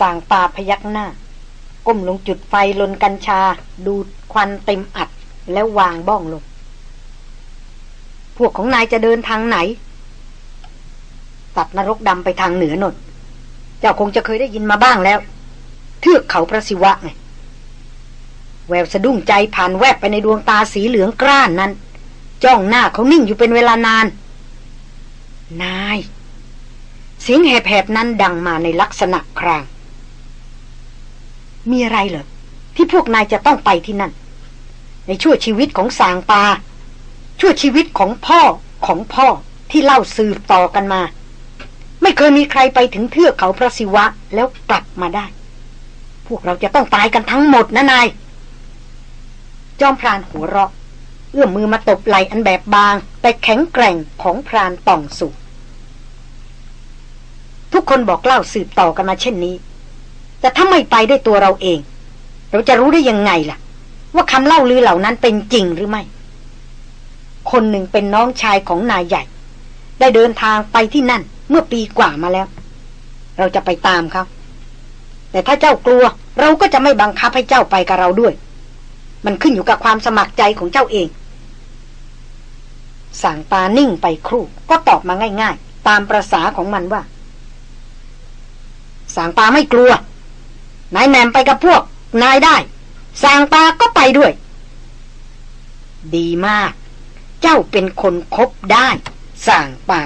สางตาพยักหน้า ก้มลงจุดไฟลนกัญชา ดูดควันเต็มอัด แล้ววางบ้องลง พวกของนายจะเดินทางไหน ตัดนรกดำไปทางเหนือนนเจ้าคงจะเคยได้ยินมาบ้างแล้ว เทือกเขาพระศิวะไงแววสะดุ้งใจผ่านแวบไปในดวงตาสีเหลืองกร้านนั้น จ้องหน้าเขานิ่งอยู่เป็นเวลานาน นาย เสียงแหบๆนั้นดังมาในลักษณะคราง มีอะไรเหรอ ที่พวกนายจะต้องไปที่นั่น ในชั่วชีวิตของสางปา ชั่วชีวิตของพ่อของพ่อที่เล่าสืบต่อกันมา ไม่เคยมีใครไปถึงเทือกเขาพระศิวะแล้วกลับมาได้ พวกเราจะต้องตายกันทั้งหมดนะนาย จอมพรานหัวเราะ เอื้อมมือมาตบไหลอันแบบบาง แต่แข็งแกร่งของพรานต่องสุทุกคนบอกเล่าสืบต่อกันมาเช่นนี้ แต่ถ้าไม่ไปด้วยตัวเราเอง เราจะรู้ได้ยังไงล่ะ ว่าคำเล่าลือเหล่านั้นเป็นจริงหรือไม่ คนหนึ่งเป็นน้องชายของนายใหญ่ ได้เดินทางไปที่นั่นเมื่อปีกว่ามาแล้ว เราจะไปตามเขาแต่ถ้าเจ้ากลัว เราก็จะไม่บังคับให้เจ้าไปกับเราด้วย มันขึ้นอยู่กับความสมัครใจของเจ้าเองสางตานิ่งไปครู่ ก็ตอบมาง่าย ๆ ตามประษาของมันว่า สางปาไม่กลัว นายแมมไปกับพวก นายได้สางปาก็ไปด้วย ดีมาก เจ้าเป็นคนคบได้สางป่า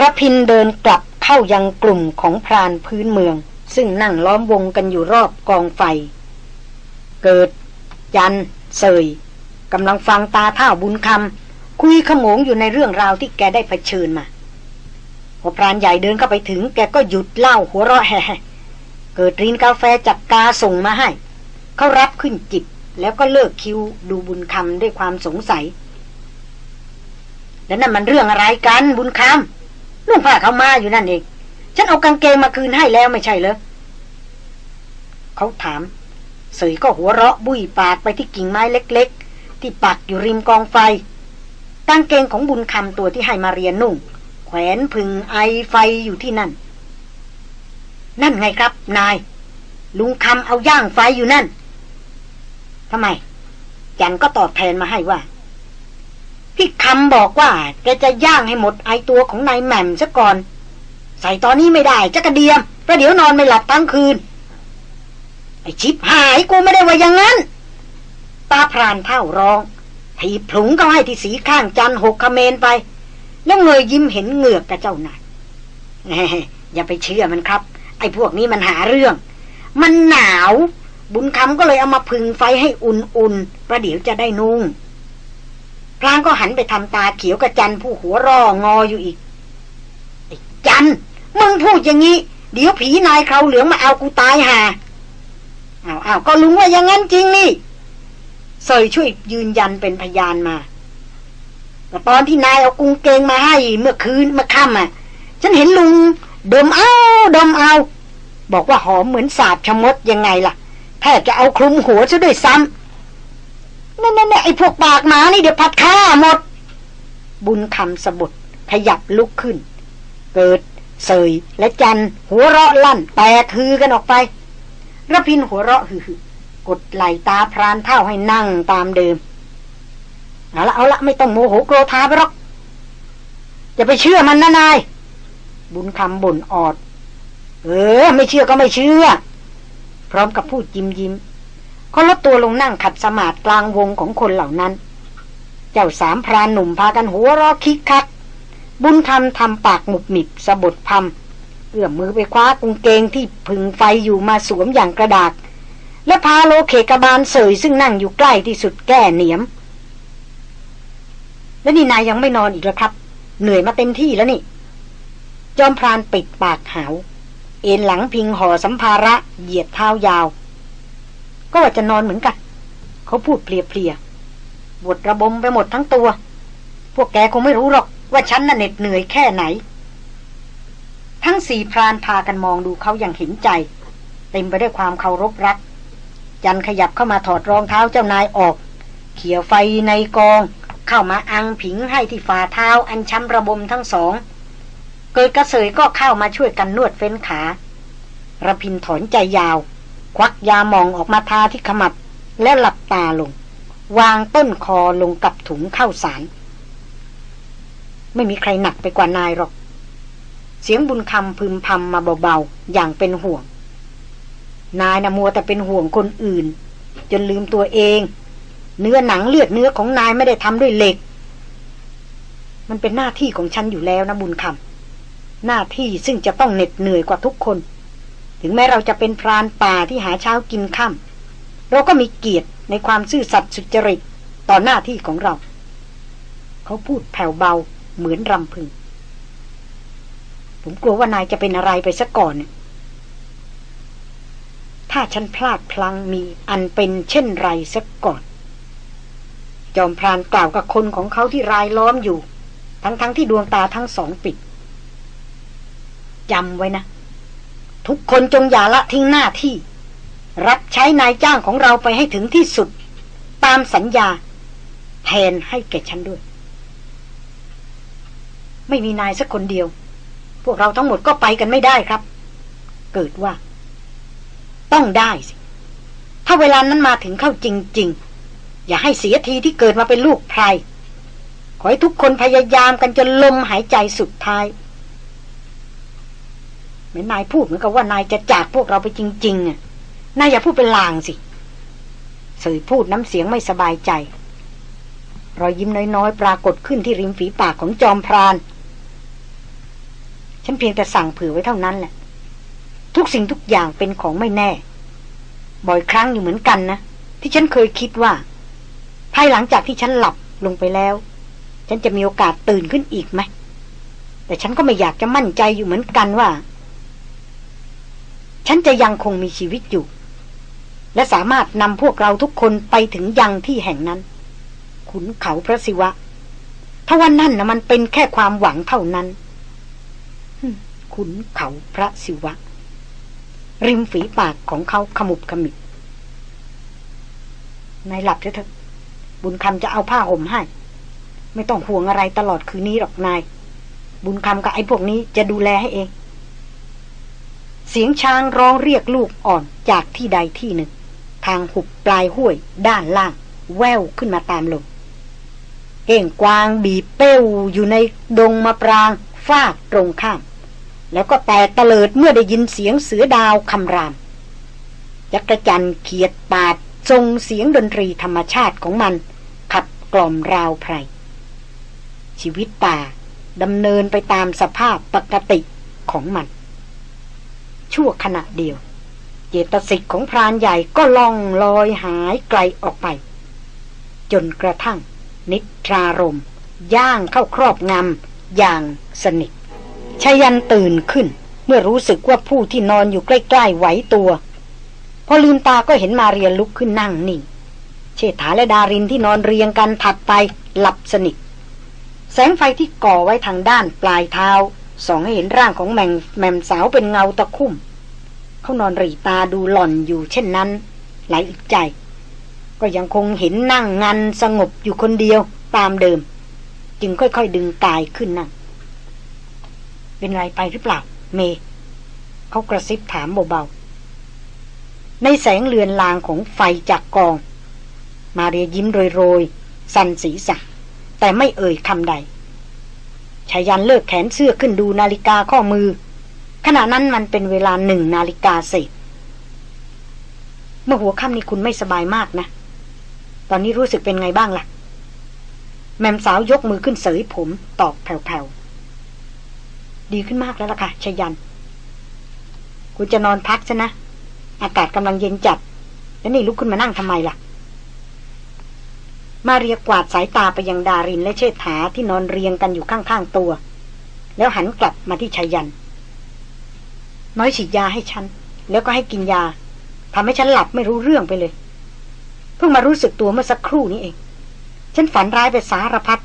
ระพินเดินกลับเข้ายังกลุ่มของพรานพื้นเมือง ซึ่งนั่งล้อมวงกันอยู่รอบกองไฟ เกิดจัน เสยกำลังฟังตาเท่าบุญคำคุยขโมงอยู่ในเรื่องราวที่แกได้เผชิญมาพอพรานใหญ่เดินเข้าไปถึง แกก็หยุดเล่าหัวเราะแห่ เกิดรินกาแฟจากกาส่งมาให้ เขารับขึ้นจิบแล้วก็เลิกคิวดูบุญคำด้วยความสงสัย แล้วนั่นมันเรื่องอะไรกันบุญคำนุ่งผ้าเขามาอยู่นั่นเอง ฉันเอากางเกงมาคืนให้แล้วไม่ใช่เหรอเขาถามเสยก็หัวเราะบุยปากไปที่กิ่งไม้เล็ก ๆ ที่ปักอยู่ริมกองไฟกางเกงของบุญคำตัวที่ให้มาเรียนนุ่ง แขวนพึงไอไฟอยู่ที่นั่น นั่นไงครับ นาย ลุงคำเอาย่างไฟอยู่นั่นทำไม จันก็ตอบแทนมาให้ว่า พี่คำบอกว่า แกจะย่างให้หมดไอตัวของนายแหม่มซะก่อน ใส่ตอนนี้ไม่ได้จะกระเดียมประเดี๋ยวนอนไม่หลับทั้งคืน ไอชิบหายกูไม่ได้ว่าอย่างนั้น ตาพรานเท่าร้องทีผลุงก็ให้ที่สีข้างจันหกคเมนไป แล้วเงยยิ้มเห็นเหงือกกับเจ้านายอย่าไปเชื่อมันครับ ไอ้พวกนี้มันหาเรื่อง มันหนาว บุญคำก็เลยเอามาพึงไฟให้อุ่นๆ ประเดี๋ยวจะได้นุ่งพลางก็หันไปทำตาเขียวกับจันผู้หัวร่องออยู่อีก ไอ้จันมึงพูดอย่างนี้ เดี๋ยวผีนายเขาเหลืองมาเอากูตายห่าอ้าวอ้าก็ลุงว่าอย่างนั้นจริงนี่เซยช่วยยืนยันเป็นพยานมาแต่ตอนที่นายเอากุงเกงมาให้เมื่อคืนเมื่อค่ำอะ ฉันเห็นลุง ดมเอาดมเอา บอกว่าหอมเหมือนสาบชะมดยังไงล่ะแทบจะเอาคลุมหัวซะด้วยซ้ำนั่นนั่นไอ้พวกปากหมานี่เดี๋ยวพัดฆ่าหมด บุญคำสะบดขยับลุกขึ้น เกิดเสยและจันหัวเราะลั่นแตกคือกันออกไประพินหัวเราะฮือกดไหลตาพรานเท่าให้นั่งตามเดิม เอาละเอาละไม่ต้องโมโหโกรธาไปหรอกจะไปเชื่อมันนะนาย บุญคำบ่นออด เออ ไม่เชื่อก็ไม่เชื่อ พร้อมกับพูดยิ้มยิ้มเขาลดตัวลงนั่งขัดสมาธิกลางวงของคนเหล่านั้น เจ้าสามพรานหนุ่มพากันหัวรอคิกคัก บุญคำทำปากหมุบหมิบสะบดพำเอื้อมมือไปคว้ากุงเกงที่พึงไฟอยู่มาสวมอย่างกระดาษ และพาโลเคกบาลเสยซึ่งนั่งอยู่ใกล้ที่สุดแก้เหนียม แล้วนี่นายยังไม่นอนอีกแล้วครับ เหนื่อยมาเต็มที่แล้วนี่ จอมพรานปิดปากหาว เอ็นหลังพิงห่อสัมภาระเหยียดเท้ายาว ก็ว่าจะนอนเหมือนกัน เขาพูดเพลียๆบวดระบมไปหมดทั้งตัว พวกแกคงไม่รู้หรอกว่าฉันน่ะเหน็ดเหนื่อยแค่ไหน ทั้งสี่พรานพากันมองดูเขาอย่างเห็นใจ เต็มไปด้วยความเคารพรัก จันขยับเข้ามาถอดรองเท้าเจ้านายออก เขี่ยไฟในกอง เข้ามาอังผิงให้ที่ฝ่าเท้าอันช้ำระบมทั้งสอง เกิดกระเสยก็เข้ามาช่วยกันนวดเฟ้นขาระพินถอนใจยาว ควักยามองออกมาทาที่ขมับ แล้วหลับตาลง วางต้นคอลงกับถุงเข้าสาร ไม่มีใครหนักไปกว่านายหรอก เสียงบุญคำพึมพำมาเบาๆ อย่างเป็นห่วง นายนะมัวแต่เป็นห่วงคนอื่น จนลืมตัวเอง เนื้อหนังเลือดเนื้อของนายไม่ได้ทำด้วยเหล็ก มันเป็นหน้าที่ของฉันอยู่แล้วนะบุญคำ หน้าที่ซึ่งจะต้องเหน็ดเหนื่อยกว่าทุกคน ถึงแม้เราจะเป็นพรานป่าที่หาเช้ากินค่ำเราก็มีเกียรติในความซื่อสัตย์สุจริตต่อหน้าที่ของเรา เขาพูดแผ่วเบาเหมือนรำพึง ผมกลัวว่านายจะเป็นอะไรไปซะก่อน ถ้าฉันพลาดพลังมีอันเป็นเช่นไรซะก่อน จอมพรานกล่าวกับคนของเขาที่รายล้อมอยู่ ทั้งๆทที่ดวงตาทั้งสองปิด จำไว้นะ ทุกคนจงอย่าละทิ้งหน้าที่ รับใช้นายจ้างของเราไปให้ถึงที่สุด ตามสัญญาแทนให้แก่ฉันด้วย ไม่มีนายสักคนเดียว พวกเราทั้งหมดก็ไปกันไม่ได้ครับ เกิดว่า ต้องได้สิ ถ้าเวลานั้นมาถึงเข้าจริง ๆ อย่าให้เสียทีที่เกิดมาเป็นลูกไพรขอให้ทุกคนพยายามกันจนลมหายใจสุดท้าย เหมือนนายพูดเหมือนกับว่านายจะจากพวกเราไปจริง ๆอะนายอย่าพูดเป็นลางสิเสยพูดน้ำเสียงไม่สบายใจ รอยยิ้มน้อยๆ ปรากฏขึ้นที่ริมฝีปากของจอมพราน ฉันเพียงแต่สั่งเผื่อไว้เท่านั้นแหละ ทุกสิ่งทุกอย่างเป็นของไม่แน่ บ่อยครั้งอยู่เหมือนกันนะ ที่ฉันเคยคิดว่า ภายหลังจากที่ฉันหลับลงไปแล้ว ฉันจะมีโอกาสตื่นขึ้นอีกไหม แต่ฉันก็ไม่อยากจะมั่นใจอยู่เหมือนกันว่า ฉันจะยังคงมีชีวิตอยู่ และสามารถนำพวกเราทุกคนไปถึงยังที่แห่งนั้น ขุนเขาพระศิวะ ถ้าวันนั่นนะมันเป็นแค่ความหวังเท่านั้นขุนเขาพระศิวะ ริมฝีปากของเขาขมุบขมิบนายหลับเถอะบุญคำจะเอาผ้าห่มให้ ไม่ต้องห่วงอะไรตลอดคืนนี้หรอกนาย บุญคำกับไอ้พวกนี้จะดูแลให้เอง สียงช้างร้องเรียกลูกอ่อนจากที่ใดที่หนึ่ง ทางหุบปลายห้วย ด้านล่าง แววขึ้นมาตามลมเก่งกวางบีเป้วอยู่ในดงมะปรางฟาดตรงข้าม แล้วก็แตกตะเลิดเมื่อได้ยินเสียงเสือดาวคำรามจักรจันเขียดปาดทรงเสียงดนตรีธรรมชาติของมัน ขับกล่อมราวไพรชีวิตป่าดำเนินไปตามสภาพปกติของมัน ชั่วขณะเดียว เจตสิกของพรานใหญ่ก็ล่องลอยหายไกลออกไป จนกระทั่ง นิทรารมย่างเข้าครอบงำอย่างสนิทชายันตื่นขึ้น เมื่อรู้สึกว่าผู้ที่นอนอยู่ใกล้ๆไหวตัวพอลืมตาก็เห็นมาเรียนลุกขึ้นนั่งนิ่งเชษฐาและดารินที่นอนเรียงกันถัดไปหลับสนิท แสงไฟที่ก่อไว้ทางด้านปลายเท้า ส่องให้เห็นร่างของแมงแมมสาวเป็นเงาตะคุ่ม เขานอนรีตาดูหล่อนอยู่เช่นนั้น หลายอึดใจ ก็ยังคงเห็นนั่งงันสงบอยู่คนเดียวตามเดิม จึงค่อยๆดึงกายขึ้นนั่ง เป็นไรไปหรือเปล่า เม เขากระซิบถามเบาๆ ในแสงเลือนลางของไฟจากกอง มาเรียยิ้มโรยๆ สันสีสักแต่ไม่เอ่ยคำใด ชายันเลิกแขนเสื้อขึ้นดูนาฬิกาข้อมือ ขณะนั้นมันเป็นเวลาหนึ่งนาฬิกาเศษเมื่อหัวค่ำนี้คุณไม่สบายมากนะ ตอนนี้รู้สึกเป็นไงบ้างละ่ะ แมมสาวยกมือขึ้นเสยผมตอบแผ่วๆ ดีขึ้นมากแล้วล่ะค่ะชายันคุณจะนอนพักซะนะ อากาศกำลังเย็นจัด แล้วนี่ลุกขึ้นมานั่งทำไมล่ะ มาเรียกวาดสายตาไปยังดารินและเชษฐาที่นอนเรียงกันอยู่ข้างๆตัว แล้วหันกลับมาที่ชายัน น้อยฉีดยาให้ฉัน แล้วก็ให้กินยาทำให้ฉันหลับไม่รู้เรื่องไปเลย เพิ่งมารู้สึกตัวเมื่อสักครู่นี้เอง ฉันฝันร้ายไปสารพัด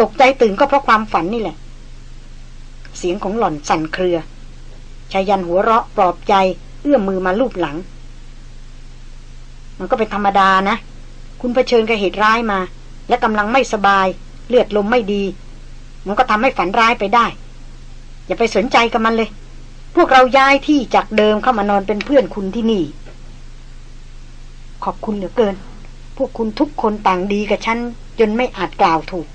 ตกใจตื่นก็เพราะความฝันนี่แหละ เสียงของหล่อนสั่นเครือชายันหัวเราะปลอบใจ เอื้อมมือมาลูบหลัง มันก็เป็นธรรมดานะ คุณเผชิญกับเหตุร้ายมา และกำลังไม่สบาย เลือดลมไม่ดี มันก็ทำให้ฝันร้ายไปได้ อย่าไปสนใจกับมันเลย พวกเราย้ายที่จากเดิมเข้ามานอนเป็นเพื่อนคุณที่นี่ ขอบคุณเหลือเกิน พวกคุณทุกคนต่างดีกับฉันจนไม่อาจกล่าวถูก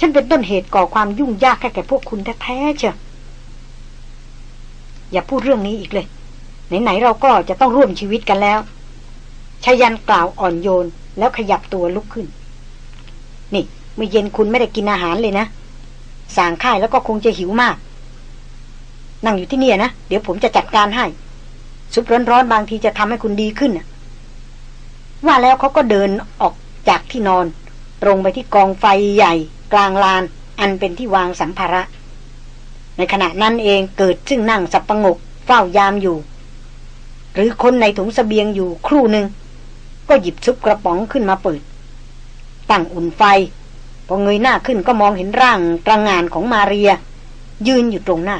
ฉันเป็นต้นเหตุก่อความยุ่งยากแค่แก่พวกคุณแท้ๆเชียวอย่าพูดเรื่องนี้อีกเลย ไหนๆเราก็จะต้องร่วมชีวิตกันแล้วชายันกล่าวอ่อนโยน แล้วขยับตัวลุกขึ้น นี่เมื่อเย็นคุณไม่ได้กินอาหารเลยนะสางค่ายแล้วก็คงจะหิวมาก นั่งอยู่ที่นี่นะ เดี๋ยวผมจะจัดการให้ ซุปร้อนๆบางทีจะทำให้คุณดีขึ้นว่าแล้วเขาก็เดินออกจากที่นอน ตรงไปที่กองไฟใหญ่ กลางลาน อันเป็นที่วางสัมภาระ ในขณะนั้นเองเกิดซึ่งนั่งสับประงกเฝ้ายามอยู่ หรือคนในถุงสเสบียงอยู่ครู่หนึ่ง ก็หยิบซุปกระป๋องขึ้นมาเปิด ตั้งอุ่นไฟ พอเงยหน้าขึ้นก็มองเห็นร่างตระงานของมาเรีย ยืนอยู่ตรงหน้า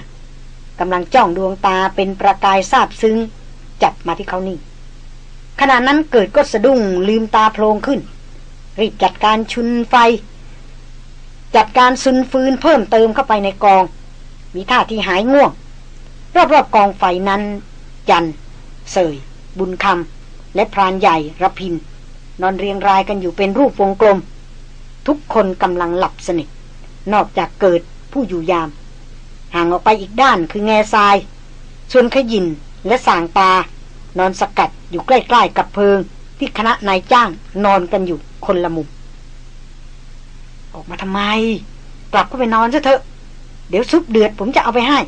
กำลังจ้องดวงตาเป็นประกายซาบซึ้ง จับมาที่เขานี่ ขณะนั้นเกิดก็สะดุ้งลืมตาโพลงขึ้น รีบจัดการชุนไฟ จัดการซุนฟืนเพิ่มเติมเข้าไปในกอง มีท่าที่หายง่วง รอบๆกองไฟนั้น จันเสย บุญคำ และพรานใหญ่ระพิน นอนเรียงรายกันอยู่เป็นรูปวงกลม ทุกคนกำลังหลับสนิท นอกจากเกิดผู้อยู่ยาม ห่างออกไปอีกด้านคือแง่ทราย ส่วนขยินและสางตา นอนสกัดอยู่ใกล้ๆกับเพิง ที่คณะนายจ้างนอนกันอยู่คนละมุม ออกมาทำไม กลับก็ไปนอนซะเถอะ เดี๋ยวซุปเดือดผมจะเอาไปให้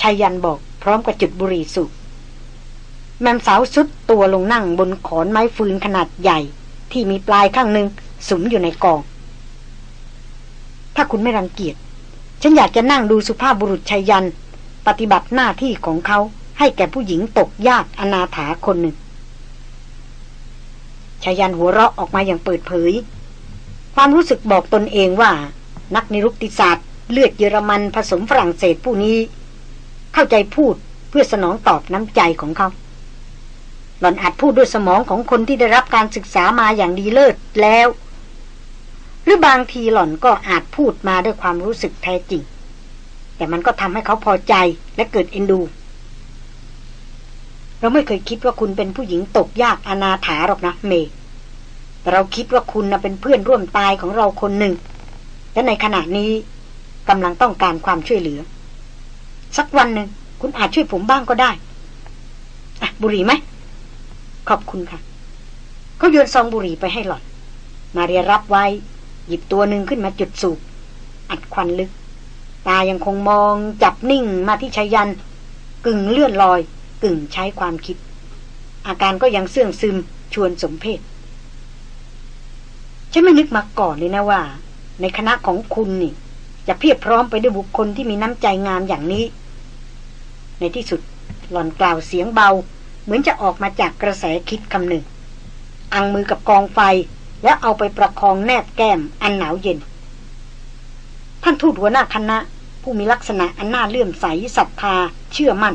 ชายันบอกพร้อมกับจุดบุหรี่สูบ แมมสาวสุดตัวลงนั่งบนขอนไม้ฟืนขนาดใหญ่ ที่มีปลายข้างหนึ่งสุมอยู่ในกอง ถ้าคุณไม่รังเกียจ ฉันอยากจะนั่งดูสุภาพบุรุษชายัน ปฏิบัติหน้าที่ของเขาให้แก่ผู้หญิงตกยากอนาถาคนหนึ่งชายันหัวเราะออกมาอย่างเปิดเผย ความรู้สึกบอกตนเองว่า นักนิรุกติศาสตร์เลือดเยอรมันผสมฝรั่งเศสผู้นี้ เข้าใจพูดเพื่อสนองตอบน้ำใจของเขา หล่อนอาจพูดด้วยสมองของคนที่ได้รับการศึกษามาอย่างดีเลิศแล้ว หรือบางทีหล่อนก็อาจพูดมาด้วยความรู้สึกแท้จริง แต่มันก็ทำให้เขาพอใจและเกิดเอ็นดู เราไม่เคยคิดว่าคุณเป็นผู้หญิงตกยากอนาถาหรอกนะเมย์แต่เราคิดว่าคุณนะเป็นเพื่อนร่วมตายของเราคนหนึ่ง และในขณะนี้กำลังต้องการความช่วยเหลือ สักวันหนึ่งคุณอาจช่วยผมบ้างก็ได้ อะ บุหรี่ไหม ขอบคุณค่ะ เขาโยนซองบุหรี่ไปให้หล่อน มาเรียรับไว้ หยิบตัวหนึ่งขึ้นมาจุดสูบ อัดควันลึก ตายังคงมองจับนิ่งมาที่ชายัน กึ่งเลื่อนลอย กึ่งใช้ความคิด อาการก็ยังเสื่องซึมชวนสมเพศฉันไม่นึกมาก่อนเลยนะว่า ในคณะของคุณนี่ จะเพียบพร้อมไปด้วยบุคคลที่มีน้ำใจงามอย่างนี้ ในที่สุดหล่อนกล่าวเสียงเบา เหมือนจะออกมาจากกระแสคิดคำหนึ่ง อังมือกับกองไฟ แล้วเอาไปประคองแนบแก้มอันหนาวเย็น ท่านทูตหัวหน้าคณะ ผู้มีลักษณะอันน่าเลื่อมใสศรัทธา เชื่อมั่น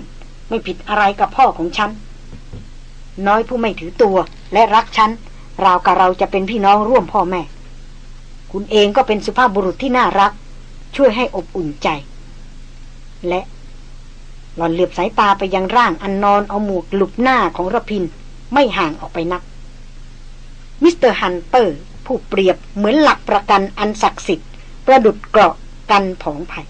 ไม่ผิดอะไรกับพ่อของฉัน น้อยผู้ไม่ถือตัวและรักฉันราวกับเราจะเป็นพี่น้องร่วมพ่อแม่ คุณเองก็เป็นสุภาพบุรุษที่น่ารัก ช่วยให้อบอุ่นใจ และ หล่อนเหลือบสายตาไปยังร่างอันนอนเอาหมวกหลุบหน้าของรพินทร์ไม่ห่างออกไปนัก Mister Hunter ผู้เปรียบเหมือนหลักประกันอันศักดิ์สิทธิ์ประดุจเกราะกันผองภัย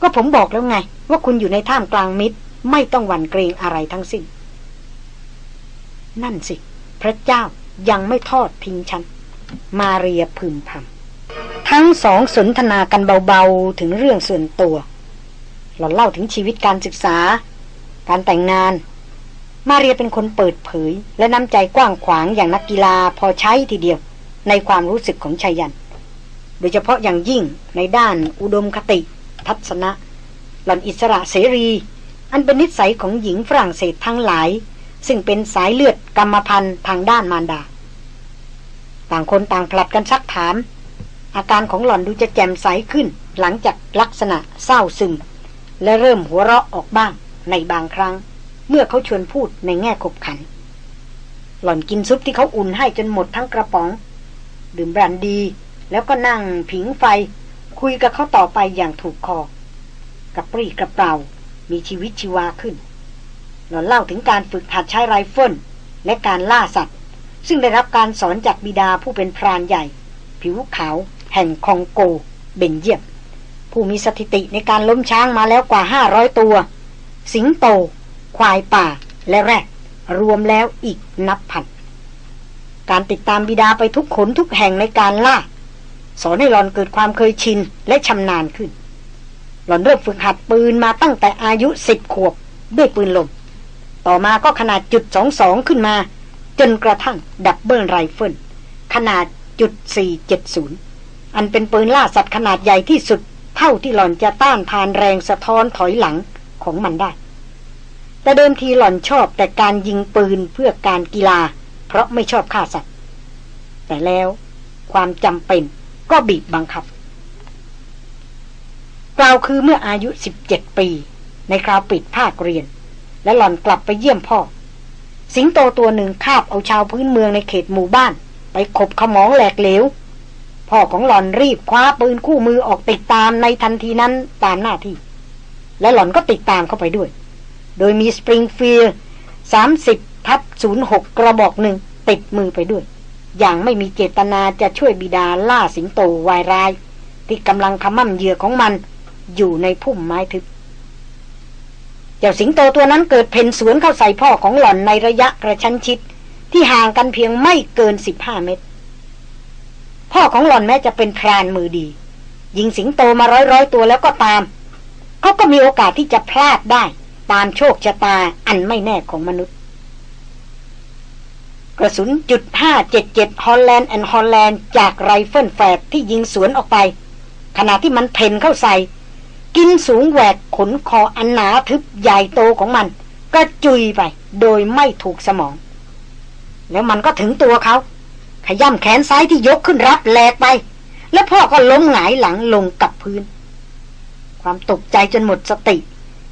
ก็ผมบอกแล้วไง ว่าคุณอยู่ในท่ามกลางมิตร ไม่ต้องหวั่นเกรงอะไรทั้งสิ้น นั่นสิ พระเจ้ายังไม่ทอดทิ้งฉัน มาเรียพึมพำทั้งสองสนทนากันเบาๆถึงเรื่องส่วนตัว หล่อนเล่าถึงชีวิตการศึกษา การแต่งงาน มาเรียเป็นคนเปิดเผย และน้ำใจกว้างขวางอย่างนักกีฬาพอใช้ทีเดียว ในความรู้สึกของชายัน โดยเฉพาะอย่างยิ่งในด้านอุดมคติ ทัศนะ หล่อนอิสระเสรี อันเป็นนิสัยของหญิงฝรั่งเศสทั้งหลาย ซึ่งเป็นสายเลือดกรรมพันธ์ทางด้านมารดา ต่างคนต่างผลัดกันซักถาม อาการของหล่อนดูจะแจ่มใสขึ้น หลังจากลักษณะเศร้าซึม และเริ่มหัวเราะออกบ้างในบางครั้ง เมื่อเขาชวนพูดในแง่ขบขัน หล่อนกินซุปที่เขาอุ่นให้จนหมดทั้งกระป๋อง ดื่มแบรนดี แล้วก็นั่งผิงไฟ คุยกับเขาต่อไปอย่างถูกคอ กระปรี้กระเปร่ามีชีวิตชีวาขึ้น หล่อนเล่าถึงการฝึกหัดใช้ไรเฟิลและการล่าสัตว์ ซึ่งได้รับการสอนจากบิดาผู้เป็นพรานใหญ่ ผิวขาว แห่งคองโก เบลเยียม ผู้มีสถิติในการล้มช้างมาแล้วกว่า500ตัว สิงโต ควายป่าและแรดรวมแล้วอีกนับพัน การติดตามบิดาไปทุกหนทุกแห่งในการล่า สอนให้หล่อนเกิดความเคยชินและชำนาญขึ้น หล่อนเริ่มฝึกหัดปืนมาตั้งแต่อายุสิบขวบด้วยปืนลม ต่อมาก็ขนาดจุดสองสองขึ้นมา จนกระทั่ง double rifle ขนาดจุดสี่เจ็ดศูนย์อันเป็นปืนล่าสัตว์ขนาดใหญ่ที่สุด เท่าที่หล่อนจะต้านทานแรงสะท้อนถอยหลังของมันได้ แต่เดิมทีหล่อนชอบแต่การยิงปืนเพื่อการกีฬา เพราะไม่ชอบฆ่าสัตว์ แต่แล้วความจำเป็นก็บีบบังคับ กล่าวคือเมื่ออายุ 17 ปี ในคราวปิดภาคเรียน และหล่อนกลับไปเยี่ยมพ่อ สิงโตตัวหนึ่งคาบเอาชาวพื้นเมืองในเขตหมู่บ้าน ไปขบขมองแหลกเหลว พ่อของหล่อนรีบคว้าปืนคู่มือออกติดตามในทันทีนั้นตามหน้าที่ และหล่อนก็ติดตามเข้าไปด้วย โดยมีสปริงฟิลด์30ทับ06กกระบอกหนึ่งติดมือไปด้วย อย่างไม่มีเจตนาจะช่วยบิดาล่าสิงโตวายร้าย ที่กำลังขมั่มเหยื่อของมัน อยู่ในพุ่มไม้ทึบเจ้าสิงโตตัวนั้นเกิดเพ่นสวนเข้าใส่พ่อของหล่อนในระยะกระชั้นชิด ที่ห่างกันเพียงไม่เกินสิบห้าเมตร พ่อของหล่อนแม้จะเป็นพรานมือดี ยิงสิงโตมาร่วมร้อยตัวแล้วก็ตาม เขาก็มีโอกาสที่จะพลาดได้ ตามโชคชะตาอันไม่แน่ของมนุษย์ กระสุนจุดห้าเจ็ดเจ็ด Holland & Holland จากไรเฟิลแฝดที่ยิงสวนออกไป ขณะที่มันเผ่นเข้าใส่ กินสูงแหวกขนคออันหนาทึบใหญ่โตของมัน ก็จุยไปโดยไม่ถูกสมอง แล้วมันก็ถึงตัวเขา ขย่ำแขนซ้ายที่ยกขึ้นรับแหลกไป แล้วพ่อก็ล้มหงายหลังลงกับพื้น ความตกใจจนหมดสติ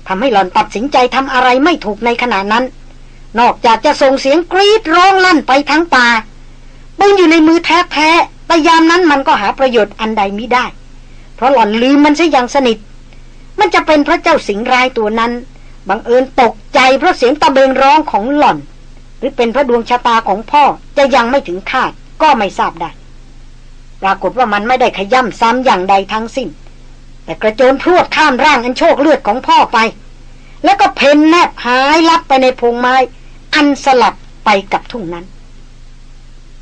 ทำให้หล่อนตัดสินใจทำอะไรไม่ถูกในขณะนั้น นอกจากจะส่งเสียงกรีดร้องลั่นไปทั้งป่าปืนอยู่ในมือแท้ๆแต่ยามนั้นมันก็หาประโยชน์อันใดมิได้ เพราะหล่อนลืมมันซะอย่างสนิท มันจะเป็นพระเจ้าสิงรายตัวนั้นบังเอิญตกใจเพราะเสียงตะเบงร้องของหล่อน หรือเป็นพระดวงชะตาของพ่อจะยังไม่ถึงคาด ก็ไม่ทราบได้ ปรากฏว่ามันไม่ได้ขย่ำซ้ำอย่างใดทั้งสิ้น แต่กระโจนพรวดข้ามร่างอันโชคเลือดของพ่อไป แล้วก็เพนแนบหายลับไปในพงไม้ อันสลับไปกับทุ่งนั้น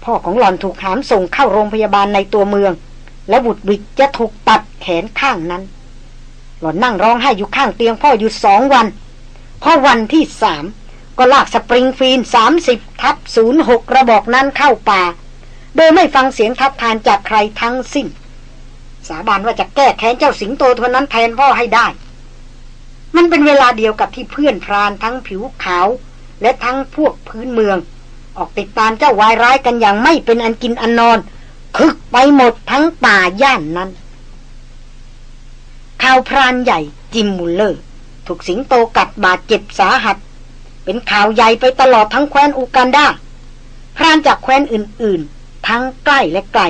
พ่อของหล่อนถูกหามส่งเข้าโรงพยาบาลในตัวเมือง และบุตรวิกจะถูกตัดแขนข้างนั้น หล่อนนั่งร้องไห้อยู่ข้างเตียงพ่ออยู่สองวันพอวันที่สามก็ลากสปริงฟีนสามสิบทับศูนย์หกระบอกนั้นเข้าป่า โดยไม่ฟังเสียงทัดทานจากใครทั้งสิ้น สาบานว่าจะแก้แค้นเจ้าสิงโตตัวนั้นแทนพ่อให้ได้ มันเป็นเวลาเดียวกับที่เพื่อนพรานทั้งผิวขาว และทั้งพวกพื้นเมือง ออกติดตามเจ้าวายร้ายกันอย่างไม่เป็นอันกินอันนอน คึกไปหมดทั้งป่าย่านนั้นข่าวพรานใหญ่จิมมุลเลอร์ ถูกสิงโตกัดบาดเจ็บสาหัส เป็นข่าวใหญ่ไปตลอดทั้งแคว้นอูกันดาพรานจากแคว้นอื่นๆ ทั้งใกล้และไกล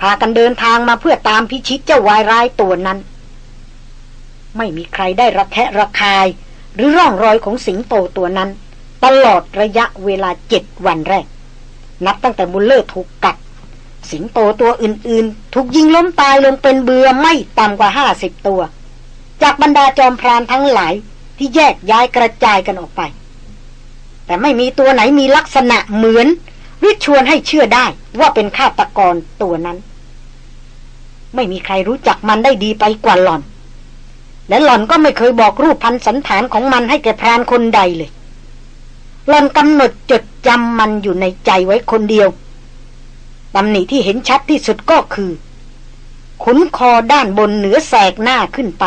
พากันเดินทางมาเพื่อตามพิชิตเจ้าวายร้ายตัวนั้น ไม่มีใครได้ระแคะระคาย หรือร่องรอยของสิงโตตัวนั้น ตลอดระยะเวลาเจ็ดวันแรก นับตั้งแต่บุลเลอร์ถูกกัด สิงโตตัวอื่นๆ ถูกยิงล้มตายลงเป็นเบือไม่ต่ำกว่าห้าสิบตัว จากบรรดาจอมพรานทั้งหลายที่แยกย้ายกระจายกันออกไป แต่ไม่มีตัวไหนมีลักษณะเหมือน หรือชวนให้เชื่อได้ว่าเป็นฆาตกรตัวนั้น ไม่มีใครรู้จักมันได้ดีไปกว่าหล่อน และหล่อนก็ไม่เคยบอกรูปพันสันฐานของมันให้แก่พรานคนใดเลย หล่อนกำหนดจดจำมันอยู่ในใจไว้คนเดียวตำหนิที่เห็นชัดที่สุดก็คือ ขุนคอด้านบนเหนือแสกหน้าขึ้นไป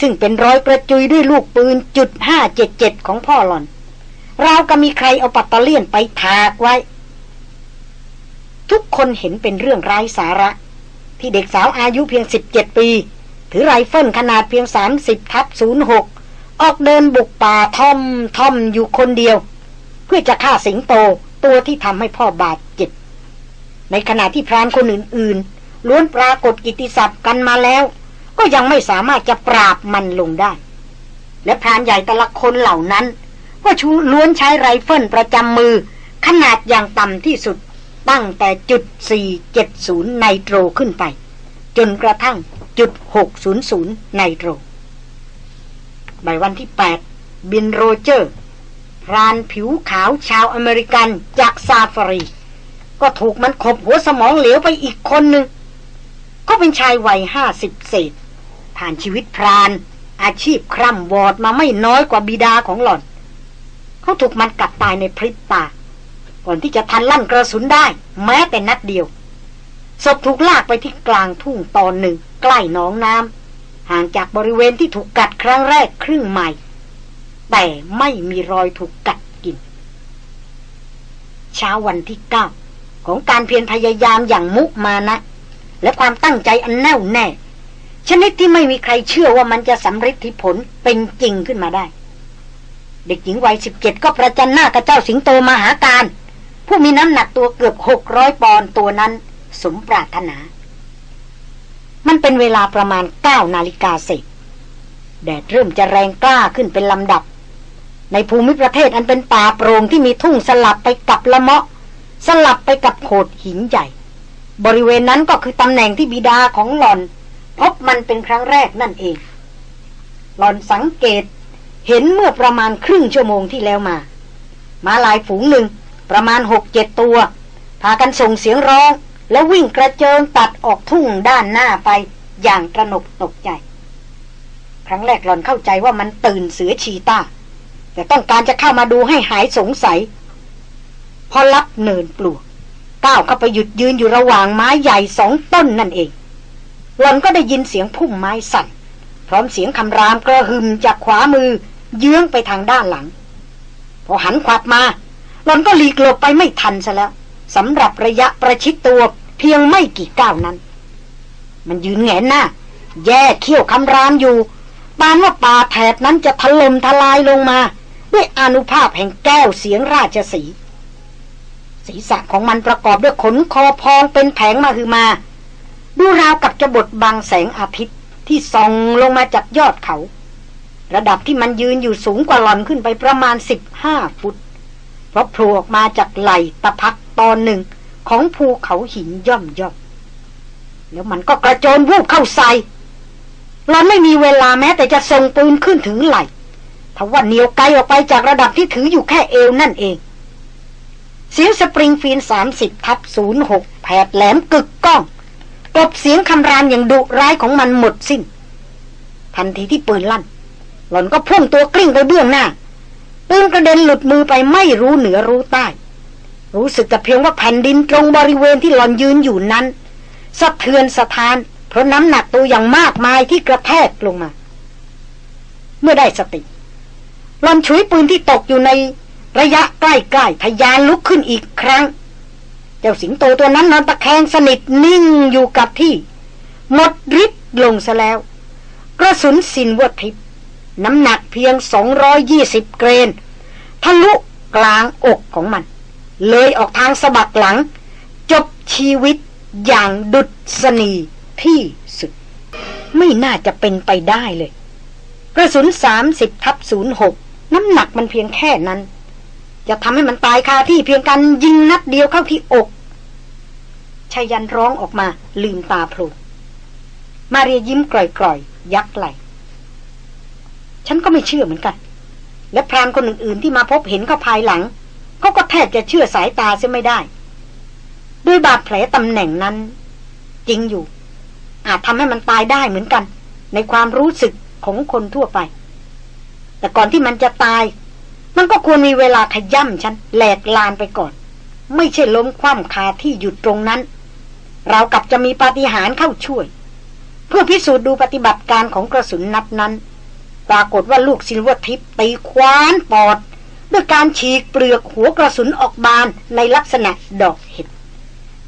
ซึ่งเป็นรอยกระจุยด้วยลูกปืนจุดห้าเจ็ดเจ็ดของพ่อหลอนราวกับมีใครเอาปัตเตเลียนไปถากไว้ ทุกคนเห็นเป็นเรื่องไร้สาระ ที่เด็กสาวอายุเพียงสิบเจ็ดปี ถือไรเฟิลขนาดเพียงสามสิบทับศูนย์หกออกเดินบุกป่าท่อมท่อมอยู่คนเดียว เพื่อจะฆ่าสิงโตตัวที่ทำให้พ่อบาดเจ็บ ในขณะที่พรานคนอื่นๆ ล้วนปรากฏกิตติศัพท์กันมาแล้ว ก็ยังไม่สามารถจะปราบมันลงได้ และพรานใหญ่แต่ละคนเหล่านั้น ก็ชูล้วนใช้ไรเฟิลประจำมือขนาดอย่างต่ำที่สุด ตั้งแต่จุด 470 Nitro ขึ้นไป จนกระทั่งจุด 600 Nitro บ่ายวันที่ 8 บิล โรเจอร์ พรานผิวขาวชาวอเมริกันจากซาฟารี ก็ถูกมันขบหัวสมองเหลวไปอีกคนหนึ่ง ก็เป็นชายวัยห้าสิบเศษ ผ่านชีวิตพราน อาชีพคร่ำหวอดมาไม่น้อยกว่าบิดาของหล่อน เขาถูกมันกัดตายในพริบตา ก่อนที่จะทันลั่นกระสุนได้ แม้แต่นัดเดียวศพถูกลากไปที่กลางทุ่งตอนหนึ่ง ใกล้หนองน้ำห่างจากบริเวณที่ถูกกัดครั้งแรกครึ่งไมล์แต่ไม่มีรอยถูกกัดกิน เช้าวันที่เก้าของการเพียรพยายามอย่างมุมานะ และความตั้งใจอันแน่วแน่ ชนิดที่ไม่มีใครเชื่อว่ามันจะสำเร็จผลเป็นจริงขึ้นมาได้ เด็กหญิงวัยสิบเจ็ดก็ประจันหน้ากับเจ้าสิงโตมหาการ ผู้มีน้ำหนักตัวเกือบหกร้อยปอนด์ตัวนั้น สมปรารถนา มันเป็นเวลาประมาณเก้านาฬิกาเศษแดดเริ่มจะแรงกล้าขึ้นเป็นลำดับ ในภูมิประเทศอันเป็นป่าโปร่งที่มีทุ่งสลับไปกับละเมาะ สลับไปกับโขดหินใหญ่ บริเวณนั้นก็คือตำแหน่งที่บิดาของหลอน พบมันเป็นครั้งแรกนั่นเอง หลอนสังเกตเห็นเมื่อประมาณครึ่งชั่วโมงที่แล้วมา มาลายฝูงหนึ่ง ประมาณหกเจ็ดตัว พากันส่งเสียงร้อง แล้ววิ่งกระเจิงตัดออกทุ่งด้านหน้าไปอย่างตระหนกตกใจ ครั้งแรกหลอนเข้าใจว่ามันตื่นเสือชีตาแต่ต้องการจะเข้ามาดูให้หายสงสัย พอรับเนินปลวกก้าวเข้าไปหยุดยืนอยู่ระหว่างไม้ใหญ่สองต้นนั่นเองหลอนก็ได้ยินเสียงพุ่มไม้สั่น พร้อมเสียงคำรามกระหึ่มจากขวามือเยื้องไปทางด้านหลัง พอหันขวับมา หลอนก็หลีกหลบไปไม่ทันซะแล้วสำหรับระยะประชิดตัวเพียงไม่กี่ก้าวนั้น มันยืนแงนหน้า แย่เขี้ยวคำรามอยู่ปานว่าป่าแถบนั้นจะถล่มทลายลงมา ด้วยอนุภาพแห่งแก้วเสียงราชสี ศีรษะของมันประกอบด้วยขนคอพองเป็นแผงมาคือมา ดูราวกับจะบดบังแสงอาทิตย์ที่ส่องลงมาจากยอดเขา ระดับที่มันยืนอยู่สูงกว่าหลอนขึ้นไปประมาณสิบห้าฟุต เพราโผล่ออกมาจากไหลตะพักตอนหนึ่งของภูเขาหินย่อมย่อมแล้วมันก็กระโจนวูบเข้าใส่เราไม่มีเวลาแม้แต่จะส่งปืนขึ้นถึงไหลทว่าเหนียวไกลออกไปจากระดับที่ถืออยู่แค่เอวนั่นเองเสียงสปริงฟีนสามสิบทับศูนย์หกแผดแหลมกึกก้องกลบเสียงคำรามอย่างดุร้ายของมันหมดสิ้น ทันทีที่ปืนลั่น หล่อนก็พุ่งตัวกลิ้งไปเบื้องหน้า ปืนกระเด็นหลุดมือไปไม่รู้เหนือรู้ใต้ รู้สึกแต่เพียงว่าแผ่นดินตรงบริเวณที่หลอนยืนอยู่นั้น สะเทือนสะท้าน เพราะน้ำหนักตัวอย่างมากมายที่กระแทกลงมา เมื่อได้สติหลอนชุยปืนที่ตกอยู่ในระยะใกล้ๆทยานลุกขึ้นอีกครั้ง เจ้าสิงโตตัวนั้นนอนตะแคงสนิทนิ่งอยู่กับที่ หมดฤทธิ์ลงซะแล้ว กระสุนสินวัทิพ น้ำหนักเพียง 220 เกรน ทะลุกลางอกของมัน เลยออกทางสะบักหลัง จบชีวิตอย่างดุดสนีที่สุด ไม่น่าจะเป็นไปได้เลย กระสุน 30ทับ06 น้ำหนักมันเพียงแค่นั้น จะทำให้มันตายคาที่เพียงกันยิงนัดเดียวเข้าที่อกชายันร้องออกมาลืมตาโพลงมาเรียยิ้มกร่อยๆยักไหล ฉันก็ไม่เชื่อเหมือนกัน และพรานคนอื่นๆที่มาพบเห็นเขาภายหลังเขาก็แทบจะเชื่อสายตาเสียไม่ได้ด้วยบาดแผลตำแหน่งนั้น จริงอยู่ อาจทำให้มันตายได้เหมือนกัน ในความรู้สึกของคนทั่วไป แต่ก่อนที่มันจะตาย มันก็ควรมีเวลาขย่ำฉันแหลกลานไปก่อน ไม่ใช่ล้มคว่ำคาที่หยุดตรงนั้น เรากับจะมีปาฏิหาริย์เข้าช่วย เพื่อพิสูจน์ดูปฏิบัติการของกระสุนนัดนั้น ปรากฏว่าลูก silvertip ตีควานปอด ด้วยการฉีกเปลือกหัวกระสุนออกบานในลักษณะดอกเห็ด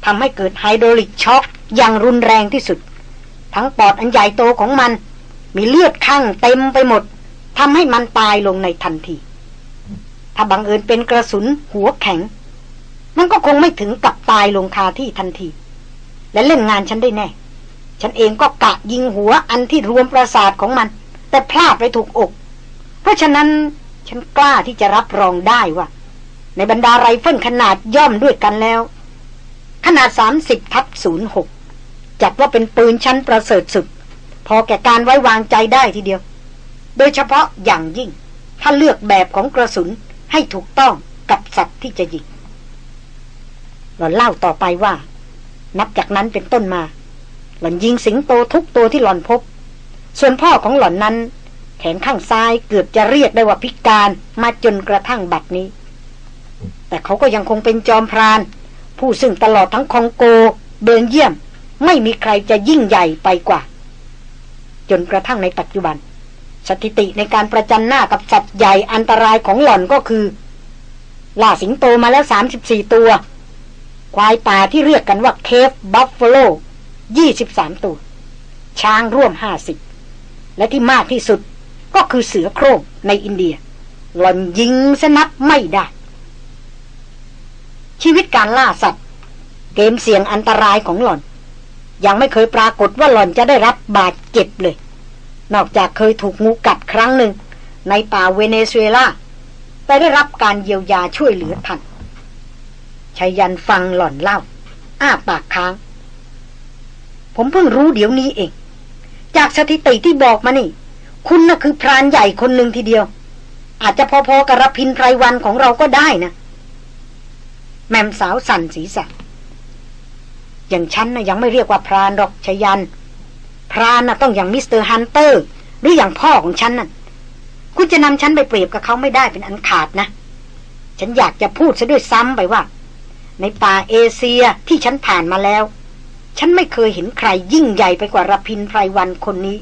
ทำให้เกิด hydraulic shock อย่างรุนแรงที่สุด ทั้งปอดอันใหญ่โตของมัน มีเลือดคั่งเต็มไปหมดทำให้มันตายลงในทันที ถ้าบังเอิญเป็นกระสุนหัวแข็ง มันก็คงไม่ถึงกับตายลงคาที่ทันที และเล่นงานฉันได้แน่ ฉันเองก็กะยิงหัวอันที่รวมประสาทของมัน แต่พลาดไปถูกอก เพราะฉะนั้นฉันกล้าที่จะรับรองได้ว่า ในบรรดาไรเฟิลขนาดย่อมด้วยกันแล้ว ขนาด 30ทับ06 จัดว่าเป็นปืนชั้นประเสริฐสุด พอแก่การไว้วางใจได้ทีเดียว โดยเฉพาะอย่างยิ่ง ถ้าเลือกแบบของกระสุนให้ถูกต้องกับสัตว์ที่จะยิงหล่อนเล่าต่อไปว่า นับจากนั้นเป็นต้นมา หล่อนยิงสิงโตทุกตัวที่หล่อนพบ ส่วนพ่อของหล่อนนั้น แขนข้างซ้ายเกือบจะเรียกได้ว่าพิการมาจนกระทั่งบัดนี้ แต่เขาก็ยังคงเป็นจอมพราน ผู้ซึ่งตลอดทั้งคองโก เบลเยียม ไม่มีใครจะยิ่งใหญ่ไปกว่า จนกระทั่งในปัจจุบัน สถิติในการประจันหน้ากับสัตว์ใหญ่อันตรายของหล่อนก็คือล่าสิงโตมาแล้ว 34 ตัว ควายป่าที่เรียกกันว่า Cape buffalo 23 ตัว ช้างร่วม 50 และที่มากที่สุดก็คือเสือโคร่งในอินเดีย หล่อนยิงซะนับไม่ได้ ชีวิตการล่าสัตว์ เกมเสี่ยงอันตรายของหล่อน ยังไม่เคยปรากฏว่าหล่อนจะได้รับบาดเจ็บเลย นอกจากเคยถูกงูกัดครั้งหนึ่ง ในป่าเวเนซุเอลาแต่ได้รับการเยียวยาช่วยเหลือทันชายันฟังหล่อนเล่า อ้าปากค้าง ผมเพิ่งรู้เดี๋ยวนี้เอง จากสถิติที่บอกมานี่ คุณน่ะคือพรานใหญ่คนหนึ่งทีเดียว อาจจะพอๆกับรพินไพรวันของเราก็ได้นะ แม่มสาวสั่นศีรษะอย่างฉันนะยังไม่เรียกว่าพรานหรอกชยัน พรานนะต้องอย่าง Mister Hunter หรืออย่างพ่อของฉันนั่นคุณจะนำฉันไปเปรียบกับเขาไม่ได้เป็นอันขาดนะ ฉันอยากจะพูดซะด้วยซ้ำไปว่า ในป่าเอเชียที่ฉันผ่านมาแล้ว ฉันไม่เคยเห็นใครยิ่งใหญ่ไปกว่ารพินไพรวันคนนี้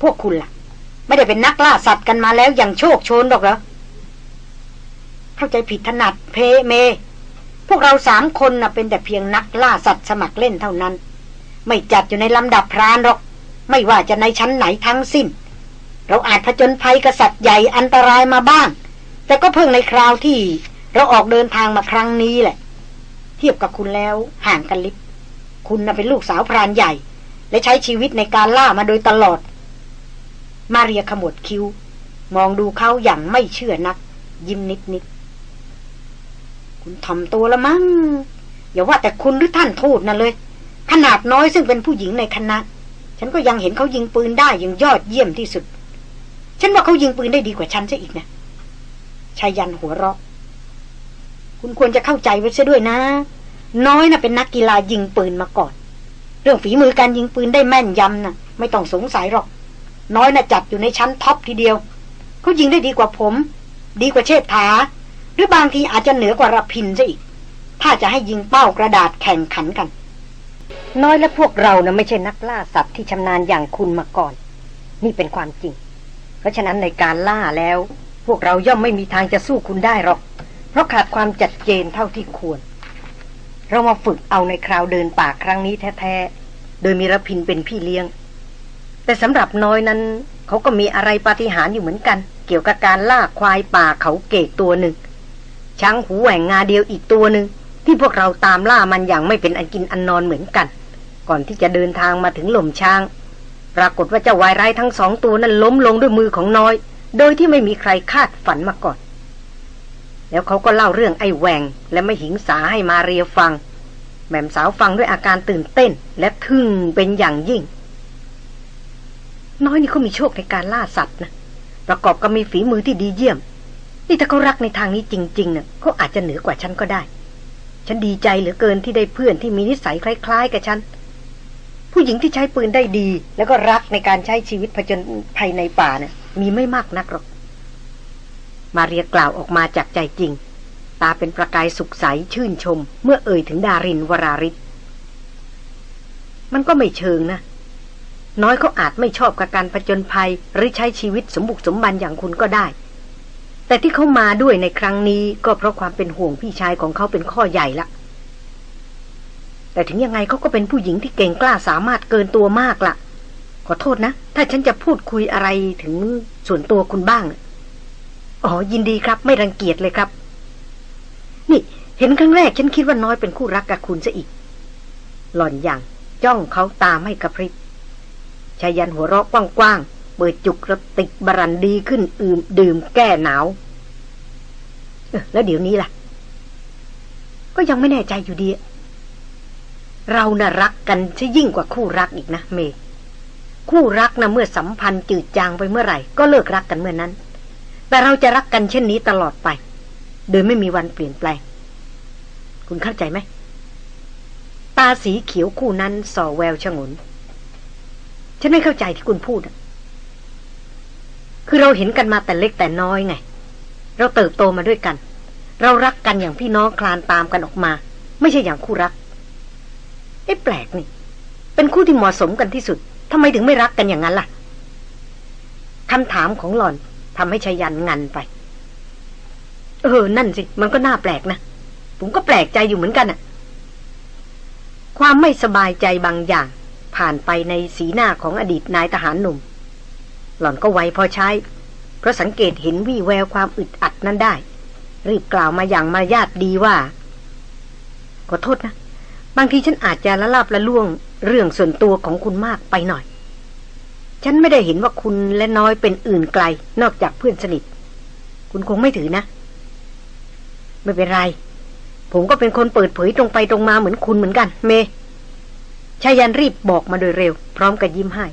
พวกคุณล่ะ ไม่ได้เป็นนักล่าสัตว์กันมาแล้วอย่างโชกโชนหรอกเหรอ เข้าใจผิดถนัดเพเม พวกเราสามคนน่ะเป็นแต่เพียงนักล่าสัตว์สมัครเล่นเท่านั้น ไม่จัดอยู่ในลำดับพรานหรอก ไม่ว่าจะในชั้นไหนทั้งสิ้น เราอาจผจญภัยกษัตริย์ใหญ่อันตรายมาบ้าง แต่ก็เพิ่งในคราวที่ เราออกเดินทางมาครั้งนี้แหละ เทียบกับคุณแล้วห่างกันลิบ คุณน่ะเป็นลูกสาวพรานใหญ่ และใช้ชีวิตในการล่ามาโดยตลอด มาเรียขมวดคิ้ว มองดูเขาอย่างไม่เชื่อนัก ยิ้มนิดนิดคุณทำตัวละมั้งอย่าว่าแต่คุณหรือท่านทูตนั่นเลย ขนาดน้อยซึ่งเป็นผู้หญิงในคณะ ฉันก็ยังเห็นเขายิงปืนได้อย่างยอดเยี่ยมที่สุด ฉันว่าเขายิงปืนได้ดีกว่าฉันซะอีกนะชายันหัวเราะ คุณควรจะเข้าใจไว้ซะด้วยนะ น้อยนะ่ะเป็นนักกีฬายิงปืนมาก่อน เรื่องฝีมือการยิงปืนได้แม่นยำนะ่ะ ไม่ต้องสงสัยหรอก น้อยนะ่ะจัดอยู่ในชั้นท็อปทีเดียวเขายิงได้ดีกว่าผม ดีกว่าเชษฐา หรือบางทีอาจจะเหนือกว่ารพินซะอีก ถ้าจะให้ยิงเป้ากระดาษแข่งขันกัน น้อยและพวกเรานะไม่ใช่นักล่าสัตว์ที่ชำนาญอย่างคุณมาก่อน นี่เป็นความจริง เพราะฉะนั้นในการล่าแล้ว พวกเราย่อมไม่มีทางจะสู้คุณได้หรอก เพราะขาดความจัดเจนเท่าที่ควร เรามาฝึกเอาในคราวเดินป่าครั้งนี้แท้ๆ โดยมีรพินเป็นพี่เลี้ยง แต่สำหรับน้อยนั้น เขาก็มีอะไรปาฏิหาริย์อยู่เหมือนกัน เกี่ยวกับการล่าควายป่าเขาเกตตัวหนึ่ง ช้างหูแหว่งงาเดียวอีกตัวหนึ่ง ที่พวกเราตามล่ามันอย่างไม่เป็นอันกินอันนอนเหมือนกัน ก่อนที่จะเดินทางมาถึงหล่มช้าง ปรากฏว่าเจ้าวายร้ายทั้งสองตัวนั้นล้มลงด้วยมือของน้อย โดยที่ไม่มีใครคาดฝันมาก่อน แล้วเขาก็เล่าเรื่องไอ้แหวงและไม่หิงสาให้มาเรียฟัง แม่มสาวฟังด้วยอาการตื่นเต้น และทึ่งเป็นอย่างยิ่ง น้อยนี่เขามีโชคในการล่าสัตว์นะประกอบกับมีฝีมือที่ดีเยี่ยม นี่ถ้าเขารักในทางนี้จริงๆเนะ่ะเขาอาจจะเหนือกว่าฉันก็ได้ ฉันดีใจเหลือเกินที่ได้เพื่อนที่มีนิสัยคล้าย ๆ กับฉัน ผู้หญิงที่ใช้ปืนได้ดี แล้วก็รักในการใช้ชีวิตผจญภัยในป่านะ่ะมีไม่มากนักหรอก มาเรียกล่าวออกมาจากใจจริง ตาเป็นประกายสุขใสชื่นชม เมื่อเอ่ยถึงดารินวราริศมันก็ไม่เชิงนะ น้อยเขาอาจไม่ชอบกับการผจญภัย หรือใช้ชีวิตสมบุกสมบันอย่างคุณก็ได้ แต่ที่เขามาด้วยในครั้งนี้ก็เพราะความเป็นห่วงพี่ชายของเขาเป็นข้อใหญ่ละแต่ถึงยังไงเขาก็เป็นผู้หญิงที่เก่งกล้าสามารถเกินตัวมากละขอโทษนะ ถ้าฉันจะพูดคุยอะไรถึงส่วนตัวคุณบ้าง อ๋อยินดีครับ ไม่รังเกียจเลยครับ นี่ เห็นครั้งแรกฉันคิดว่าน้อยเป็นคู่รักกับคุณซะอีก หล่อนอย่าง จ้องเขาตาไมให้กระพริบชายันหัวเราะกว้างๆเปิดจุกระติกบรันดีขึ้นอืมดื่มแก้หนาวแล้วเดี๋ยวนี้ล่ะ ก็ยังไม่แน่ใจอยู่ดี เราน่ะรักกันใช่ยิ่งกว่าคู่รักอีกนะเม คู่รักนะเมื่อสัมพันธ์จืดจางไปเมื่อไหร่ ก็เลิกรักกันเมื่อนั้น แต่เราจะรักกันเช่นนี้ตลอดไป โดยไม่มีวันเปลี่ยนแปลง คุณเข้าใจไหม ตาสีเขียวคู่นั้นส่อแววชงน ฉันไม่เข้าใจที่คุณพูด คือเราเห็นกันมาแต่เล็กแต่น้อยไง เราเติบโตมาด้วยกัน เรารักกันอย่างพี่น้องคลานตามกันออกมา ไม่ใช่อย่างคู่รักเอ๊ะแปลกนี่ เป็นคู่ที่เหมาะสมกันที่สุดทำไมถึงไม่รักกันอย่างนั้นล่ะคำถามของหล่อน ทำให้ชายันงันไป เออ นั่นสิ มันก็น่าแปลกนะ ผมก็แปลกใจอยู่เหมือนกันอะความไม่สบายใจบางอย่าง ผ่านไปในสีหน้าของอดีตนายทหารหนุ่ม หล่อนก็ไวพอใช้ เพราะสังเกตเห็นวี่แววความอึดอัดนั้นได้ รีบกล่าวมาอย่างมารยาทดีว่า ขอโทษนะ บางทีฉันอาจจะละลาบละล่วงเรื่องส่วนตัวของคุณมากไปหน่อย ฉันไม่ได้เห็นว่าคุณและน้อยเป็นอื่นไกล นอกจากเพื่อนสนิท คุณคงไม่ถือนะ ไม่เป็นไร ผมก็เป็นคนเปิดเผยตรงไปตรงมาเหมือนคุณเหมือนกัน เมชายันรีบบอกมาโดยเร็ว พร้อมกับยิ้มให้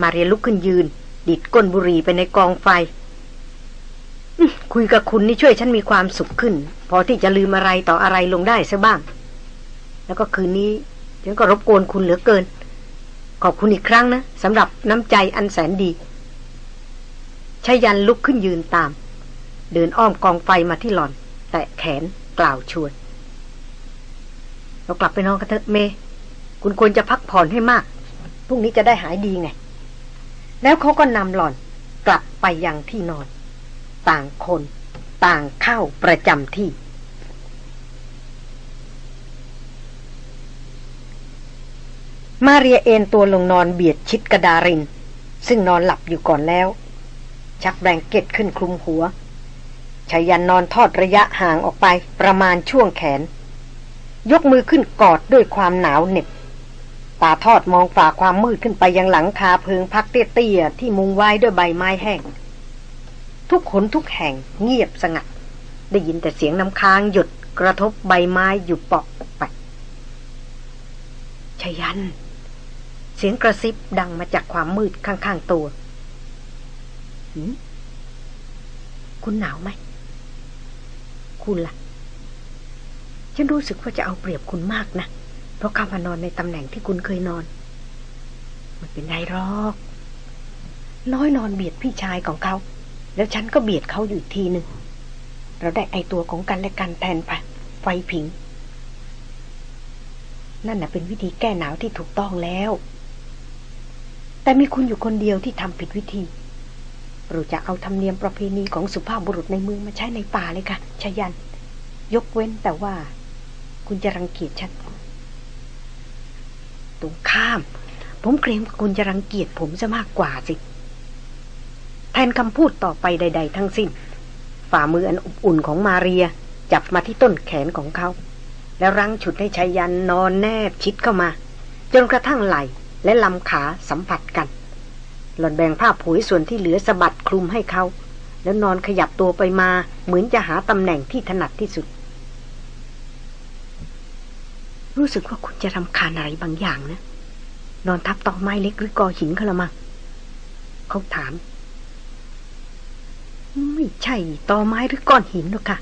มาเรียนลุกขึ้นยืน ดิดก้นบุหรี่ไปในกองไฟ คุยกับคุณนี่ช่วยฉันมีความสุขขึ้น พอที่จะลืมอะไรต่ออะไรลงได้ซะบ้าง แล้วก็คืนนี้ฉันก็รบกวนคุณเหลือเกิน ขอบคุณอีกครั้งนะสำหรับน้ำใจอันแสนดีชายันลุกขึ้นยืนตาม เดินอ้อมกองไฟมาที่หล่อน แตะแขนกล่าวชวน เรากลับไปนอนกันเถอะเม คุณควรจะพักผ่อนให้มากพรุ่งนี้จะได้หายดีไง แล้วเขาก็นำหล่อนกลับไปยังที่นอน ต่างคนต่างเข้าประจำที่ มาเรียเอนตัวลงนอนเบียดชิดกระดาริน ซึ่งนอนหลับอยู่ก่อนแล้ว ชักแบงเก็ตขึ้นคลุมหัวชายันนอนทอดระยะห่างออกไปประมาณช่วงแขน ยกมือขึ้นกอดด้วยความหนาวเหน็บตาทอดมองฝ่าความมืดขึ้นไปยังหลังคาเพิงพักเตี้ยๆที่มุงไว้ด้วยใบไม้แห้ง ทุกขนทุกแห่งเงียบสงัด ได้ยินแต่เสียงน้ำค้างหยดกระทบใบไม้อยู่ปาะไปชยัน เสียงกระซิบดังมาจากความมืดข้างๆตัวคุณหนาวไหม คุณละ่ะ ฉันรู้สึกว่าจะเอาเปรียบคุณมากนะ เพราะเข้ามานอนในตำแหน่งที่คุณเคยนอน มันเป็นไรหรอก น้อยนอนเบียดพี่ชายของเขา แล้วฉันก็เบียดเขาอยู่ทีหนึ่ง เราได้ไอตัวของกันและกันแทนไปไฟผิง นั่นน่ะเป็นวิธีแก้หนาวที่ถูกต้องแล้ว แต่มีคุณอยู่คนเดียวที่ทำผิดวิธีเราจะเอาธรรมเนียมประเพณีของสุภาพบุรุษในเมืองมาใช้ในป่าเลยค่ะชยัน ยกเว้นแต่ว่า คุณจะรังเกียจฉันตรงข้าม ผมเกรงว่าคุณจะรังเกียจผมจะมากกว่าสิ แทนคำพูดต่อไปใด ๆ ทั้งสิ้น ฝ่ามืออันอบอุ่นของมาเรีย จับมาที่ต้นแขนของเขา แล้วรั้งฉุดให้ชายันนอนแนบชิดเข้ามา จนกระทั่งไหล และลำขาสัมผัสกัน หล่อนแบ่งผ้าผุยส่วนที่เหลือสะบัดคลุมให้เขา แล้วนอนขยับตัวไปมาเหมือนจะหาตำแหน่งที่ถนัดที่สุด รู้สึกว่าคุณจะรำคาญอะไรบางอย่างนะ นอนทับตอไม้เล็กหรือกอหินเขาละมั้งเขาถาม ไม่ใช่ตอไม้หรือก้อนหินหรอกค่ะ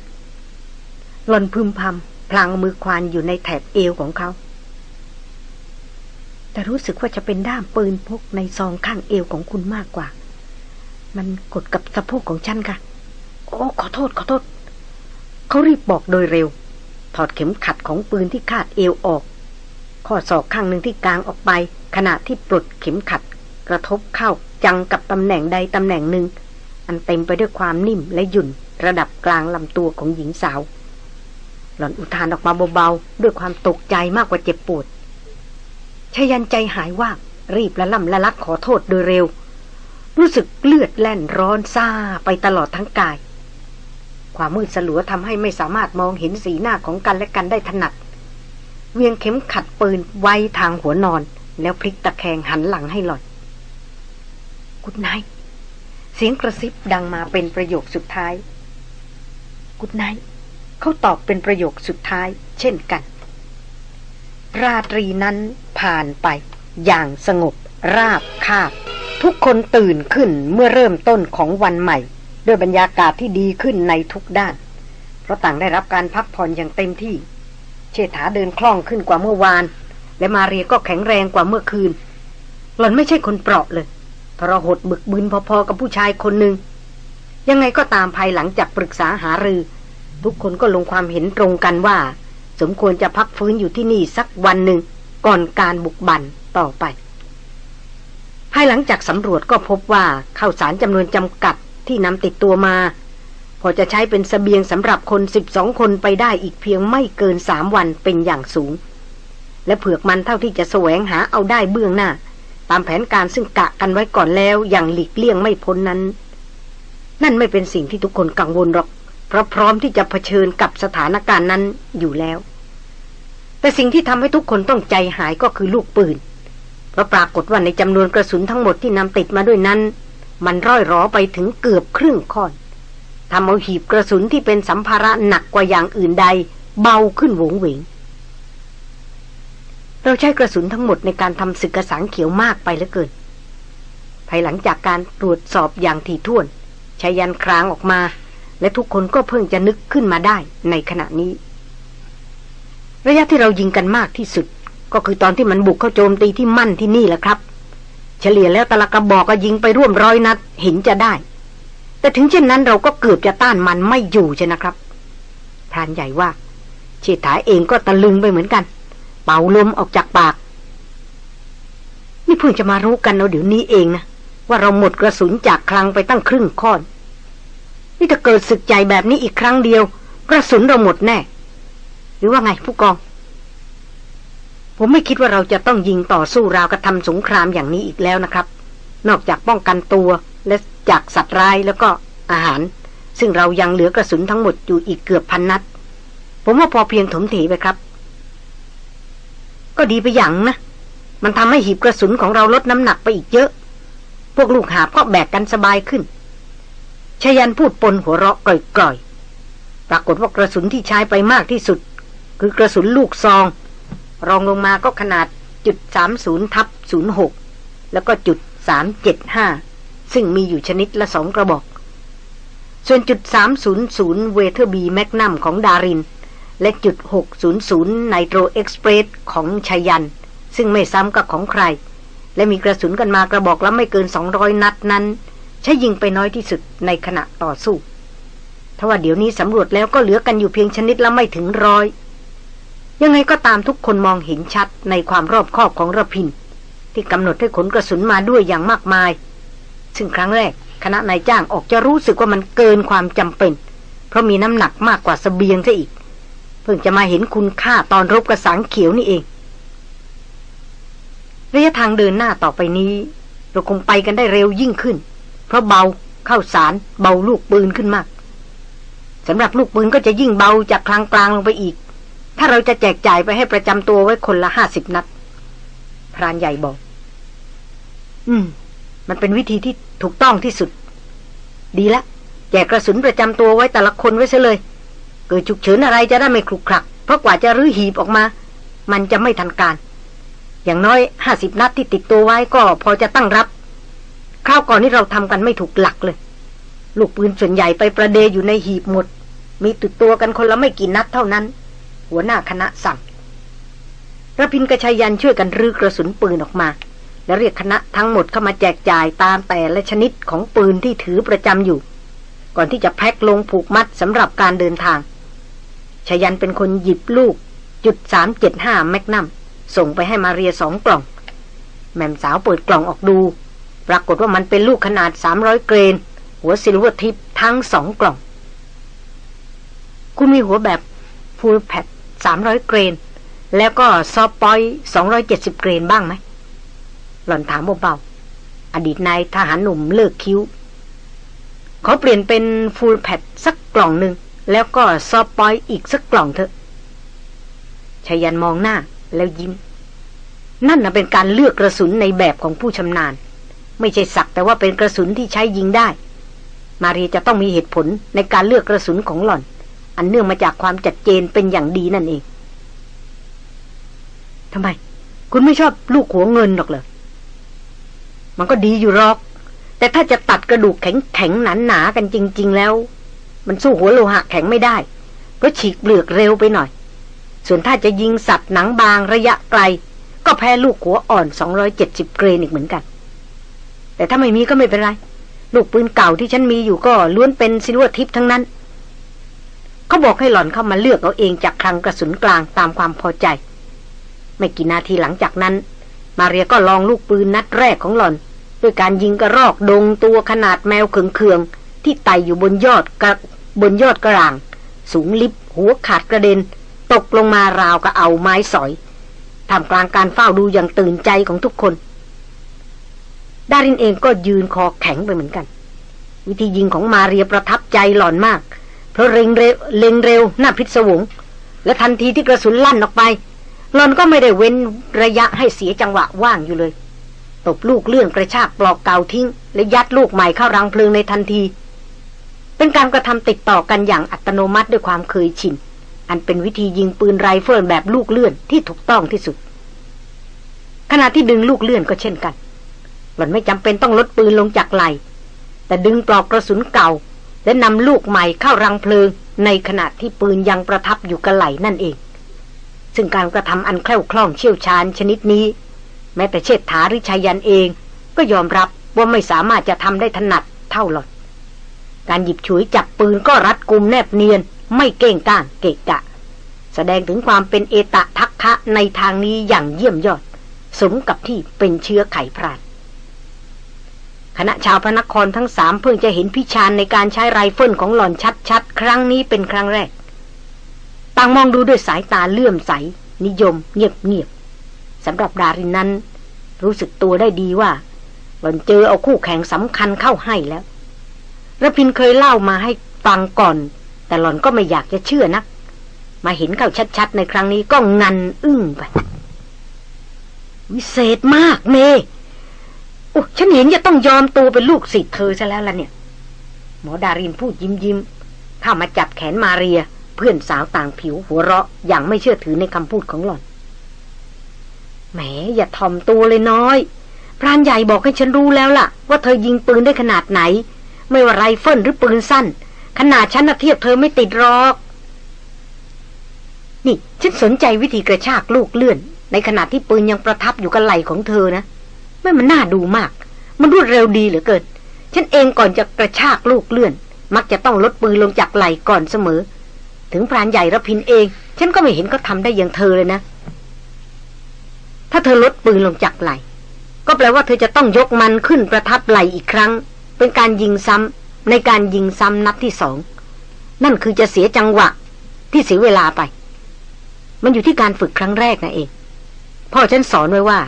หล่อนพึมพำพลางมือควานอยู่ในแถบเอวของเขา แต่รู้สึกว่าจะเป็นด้ามปืนพกในซองข้างเอวของคุณมากกว่า มันกดกับสะโพกของฉันค่ะ โอ้ขอโทษขอโทษ เขารีบบอกโดยเร็ว ถอดเข็มขัดของปืนที่คาดเอวออก ข้อศอกข้างหนึ่งที่กลางออกไป ขณะที่ปลดเข็มขัด กระทบเข้าจังกับตำแหน่งใดตำแหน่งหนึ่ง อันเต็มไปด้วยความนิ่มและหยุ่น ระดับกลางลำตัวของหญิงสาว หล่อนอุทานออกมาเบาๆด้วยความตกใจมากกว่าเจ็บปวด ชยันใจหายว่ารีบละล่ำละลักขอโทษโดยเร็ว รู้สึกเลือดแล่นร้อนซาไปตลอดทั้งกาย ความมืดสลัวทำให้ไม่สามารถมองเห็นสีหน้าของกันและกันได้ถนัด เวียงเข็มขัดปืนไว้ทางหัวนอน แล้วพลิกตะแคงหันหลังให้หล่อนกุดไนเสียงกระซิบดังมาเป็นประโยคสุดท้าย กุดไนเขาตอบเป็นประโยคสุดท้าย เช่นกัน ราตรีนั้นผ่านไป อย่างสงบราบคาบ ทุกคนตื่นขึ้นเมื่อเริ่มต้นของวันใหม่ ด้วยบรรยากาศที่ดีขึ้นในทุกด้าน เพราะต่างได้รับการพักผ่อนอย่างเต็มที่ เชษฐาเดินคล่องขึ้นกว่าเมื่อวาน และมาเรียก็แข็งแรงกว่าเมื่อคืน หล่อนไม่ใช่คนเปราะเลยทรหดบึกบึนพอๆกับผู้ชายคนหนึ่งยังไงก็ตามภายหลังจากปรึกษาหารือ ทุกคนก็ลงความเห็นตรงกันว่า สมควรจะพักฟื้นอยู่ที่นี่สักวันหนึ่งก่อนการบุกบั่นต่อไป ภายหลังจากสำรวจก็พบว่าข้าวสารจำนวนจำกัดที่นำติดตัวมา พอจะใช้เป็นสเสบียงสำหรับคนสิบสองคนไปได้อีกเพียงไม่เกินสามวันเป็นอย่างสูง และเผือกมันเท่าที่จะแสวงหาเอาได้เบื้องหน้า ตามแผนการซึ่งกะกันไว้ก่อนแล้วอย่างหลีกเลี่ยงไม่พ้นนั้น นั่นไม่เป็นสิ่งที่ทุกคนกังวลหรอก เพราะพร้อมที่จะเผชิญกับสถานการณ์นั้นอยู่แล้ว แต่สิ่งที่ทำให้ทุกคนต้องใจหายก็คือลูกปืน เพราะปรากฏว่าในจำนวนกระสุนทั้งหมดที่นำติดมาด้วยนั้น มันร่อยรอไปถึงเกือบครึ่งค่อนทำเอาหีบกระสุนที่เป็นสัมภาระหนักกว่าอย่างอื่นใด เบาขึ้นหวงเหวงเราใช้กระสุนทั้งหมดในการทำศึกกระสังเขียวมากไปเหลือเกิน ภายหลังจากการตรวจสอบอย่างถี่ถ้วนชายันครางออกมา และทุกคนก็เพิ่งจะนึกขึ้นมาได้ในขณะนี้ ระยะที่เรายิงกันมากที่สุด ก็คือตอนที่มันบุกเข้าโจมตีที่มั่นที่นี่แหละครับ เฉลี่ยแล้วตะละกระบอกก็ยิงไปร่วมร้อยนัดเห็นจะได้ แต่ถึงเช่นนั้นเราก็เกือบจะต้านมันไม่อยู่ใช่นะครับพรานใหญ่ว่าเชษฐาเองก็ตะลึงไปเหมือนกัน เป่าลมออกจากปาก นี่เพิ่งจะมารู้กันเอาเดี๋ยวนี้เองนะว่าเราหมดกระสุนจากคลังไปตั้งครึ่งค้อน นี่ถ้าเกิดศึกใจแบบนี้อีกครั้งเดียว กระสุนเราหมดแน่ หรือว่าไงผู้กอง ผมไม่คิดว่าเราจะต้องยิงต่อสู้ราวกระทำสงครามอย่างนี้อีกแล้วนะครับ นอกจากป้องกันตัวและจากสัตว์ร้ายแล้วก็อาหาร ซึ่งเรายังเหลือกระสุนทั้งหมดอยู่อีกเกือบพันนัด ผมว่าพอเพียงถมถีไปครับ ก็ดีไปอย่างนะ มันทำให้หีบกระสุนของเราลดน้ำหนักไปอีกเยอะ พวกลูกหาบก็แบกกันสบายขึ้น ชยันพูดปนหัวเราะกร่อยๆ ปรากฏว่ากระสุนที่ใช้ไปมากที่สุด คือกระสุนลูกซอง รองลงมาก็ขนาดจุดสามศูนย์ทับศูนย์หกแล้วก็จุดสามเจ็ดห้าซึ่งมีอยู่ชนิดละสองกระบอก ส่วนจุดสามศูนย์ศูนย์เวเทอร์บีแมกนัมของดาริน และจุด 600 ไนโตรเอ็กซ์เพรสของชายัน ซึ่งไม่ซ้ำกับของใคร และมีกระสุนกันมากระบอกละไม่เกิน 200 นัดนั้น ใช้ยิงไปน้อยที่สุดในขณะต่อสู้ทว่าเดี๋ยวนี้สำรวจแล้วก็เหลือกันอยู่เพียงชนิดละไม่ถึงร้อย ยังไงก็ตามทุกคนมองเห็นชัดในความรอบคอบของระพิน ที่กำหนดให้ขนกระสุนมาด้วยอย่างมากมาย ซึ่งครั้งแรกคณะนายจ้างออกจะรู้สึกว่ามันเกินความจำเป็น เพราะมีน้ำหนักมากกว่าสเสบียงซะอีก เพิ่งจะมาเห็นคุณค่าตอนรบกระสังเขียวนี่เองระยะทางเดินหน้าต่อไปนี้ เราคงไปกันได้เร็วยิ่งขึ้น เพราะเบาเข้าสารเบาลูกปืนขึ้นมากสำหรับลูกปืนก็จะยิ่งเบาจากคลางกลางลงไปอีก ถ้าเราจะแจกจ่ายไปให้ประจำตัวไว้คนละห้าสิบนัด พรานใหญ่บอก อืม มันเป็นวิธีที่ถูกต้องที่สุด ดีละแจกกระสุนประจำตัวไว้แต่ละคนไว้ซะเลย เกิดฉุกเฉินอะไรจะได้ไม่คลุกคลัก เพราะกว่าจะรื้อหีบออกมา มันจะไม่ทันการ อย่างน้อยห้าสิบนัดที่ติดตัวไว้ก็พอจะตั้งรับ คราวก่อนนี้เราทำกันไม่ถูกหลักเลย ลูกปืนส่วนใหญ่ไปประเดยอยู่ในหีบหมด มีติดตัวกันคนละไม่กี่นัดเท่านั้น หัวหน้าคณะสั่งรพินทร์กับไชยันต์ช่วยกันรื้อกระสุนปืนออกมา และเรียกคณะทั้งหมดเข้ามาแจกจ่ายตามแต่ละชนิดของปืนที่ถือประจำอยู่ ก่อนที่จะแพ็คลงผูกมัดสำหรับการเดินทางไชยันต์เป็นคนหยิบลูกจุดสามเจ็ดห้า Magnum ส่งไปให้มาเรียสองกล่อง แม่มสาวเปิดกล่องออกดู ปรากฏว่ามันเป็นลูกขนาดสามร้อย grain หัว silvertip ทั้งสองกล่อง คุณมีหัวแบบ full patch สามร้อย grain แล้วก็ soft point สองร้อยเจ็ดสิบ grain บ้างไหม หล่อนถามเบาๆอดีตนายทหารหนุ่มเลิกคิ้ว เขาเปลี่ยนเป็น full patch สักกล่องหนึ่ง แล้วก็ซอปปอยอีกสักกล่องเถอะไชยันต์มองหน้าแล้วยิ้ม นั่นน่ะเป็นการเลือกกระสุนในแบบของผู้ชำนาญ ไม่ใช่สักแต่ว่าเป็นกระสุนที่ใช้ยิงได้ มารีจะต้องมีเหตุผลในการเลือกกระสุนของหล่อน อันเนื่องมาจากความจัดเจนเป็นอย่างดีนั่นเองทำไม คุณไม่ชอบลูกหัวเงินหรอกเหรอมันก็ดีอยู่หรอก แต่ถ้าจะตัดกระดูกแข็งแข็งหนาหนากันจริง ๆ แล้ว มันสู้หัวโลหะแข็งไม่ได้เพราะฉีกเปลือกเร็วไปหน่อย ส่วนถ้าจะยิงสัตว์หนังบางระยะไกล ก็แพ้ลูกหัวอ่อน 270 เกรนอีกเหมือนกัน แต่ถ้าไม่มีก็ไม่เป็นไร ลูกปืนเก่าที่ฉันมีอยู่ก็ล้วนเป็น silvertip ทั้งนั้น เขาบอกให้หล่อนเข้ามาเลือกเอาเองจากคลังกระสุนกลางตามความพอใจ ไม่กี่นาทีหลังจากนั้น มาเรียก็ลองลูกปืนนัดแรกของหล่อน ด้วยการยิงกระรอกดงตัวขนาดแมวเขื่องๆที่ไต่อยู่บนยอดกระบนยอดกระราง สูงลิบหัวขาดกระเด็น ตกลงมาราวกับเอาไม้สอยทำกลางการเฝ้าดูอย่างตื่นใจของทุกคน ดารินเองก็ยืนคอแข็งไปเหมือนกัน วิธียิงของมาเรียประทับใจหล่อนมาก เพราะเร็งเร็วเล็งเร็วหน้าพิศวง และทันทีที่กระสุนลั่นออกไป หล่อนก็ไม่ได้เว้นระยะให้เสียจังหวะว่างอยู่เลย ตบลูกเลื่อนกระชากปลอกเก่าทิ้ง และยัดลูกใหม่เข้ารังเพลิงในทันที เป็นการกระทำติดต่อกันอย่างอัตโนมัติด้วยความเคยชินอันเป็นวิธียิงปืนไรเฟิลแบบลูกเลื่อนที่ถูกต้องที่สุด ขณะที่ดึงลูกเลื่อนก็เช่นกัน หล่อนไม่จำเป็นต้องลดปืนลงจากไหลแต่ดึงปลอกกระสุนเก่า และนำลูกใหม่เข้ารังเพลิง ในขณะที่ปืนยังประทับอยู่กระไหลนั่นเอง ซึ่งการกระทำอันแคล่วคล่องเชี่ยวชาญชนิดนี้ แม้แต่เชษฐาหรือชายันเอง ก็ยอมรับว่าไม่สามารถจะทำได้ถนัดเท่าหล่อนการหยิบฉวยจับปืนก็รัดกุมแนบเนียน ไม่เก้งก้างเกะกะ แสดงถึงความเป็นเอตทัคคะในทางนี้อย่างเยี่ยมยอด สมกับที่เป็นเชื้อไขพราน คณะชาวพระนครทั้งสามเพิ่งจะเห็นพิชานในการใช้ไรเฟิลของหล่อนชัดๆ ครั้งนี้เป็นครั้งแรก ต่างมองดูด้วยสายตาเลื่อมใส นิยม เงียบๆสำหรับดารินนั้น รู้สึกตัวได้ดีว่า หล่อนเจอเอาคู่แข่งสำคัญเข้าให้แล้วระพินเคยเล่ามาให้ฟังก่อน แต่หล่อนก็ไม่อยากจะเชื่อนัก มาเห็นเข้าชัดๆ ในครั้งนี้ก็งันอึ้งไป วิเศษมากเมโอ้ฉันเห็นจะต้องยอมตัวเป็นลูกศิษย์เธอซะแล้วล่ะเนี่ย หมอดารินพูดยิ้มยิ้มเข้ามาจับแขนมาเรีย เพื่อนสาวต่างผิวหัวเราะอย่างไม่เชื่อถือในคำพูดของหล่อนแหมอย่าทอมตัวเลยน้อย พรานใหญ่บอกให้ฉันรู้แล้วล่ะ ว่าเธอยิงปืนได้ขนาดไหน ไม่ว่าไรเฟิลหรือปืนสั้น ขนาดฉันนะเทียบเธอไม่ติดหรอกนี่ฉันสนใจวิธีกระชากลูกเลื่อน ในขณะที่ปืนยังประทับอยู่กับไหล่ของเธอนะ ไม่มันน่าดูมาก มันรวดเร็วดีเหลือเกิน ฉันเองก่อนจะกระชากลูกเลื่อน มักจะต้องลดปืนลงจากไหล่ก่อนเสมอ ถึงพรานใหญ่ระพินเอง ฉันก็ไม่เห็นเขาทาได้อย่างเธอเลยนะ ถ้าเธอลดปืนลงจากไหล่ ก็แปลว่าเธอจะต้องยกมันขึ้นประทับไหล่อีกครั้ง เป็นการยิงซ้ำในการยิงซ้ำนัดที่สอง นั่นคือจะเสียจังหวะ ที่เสียเวลาไป มันอยู่ที่การฝึกครั้งแรกนะเองพ่อฉันสอนไว้ว่า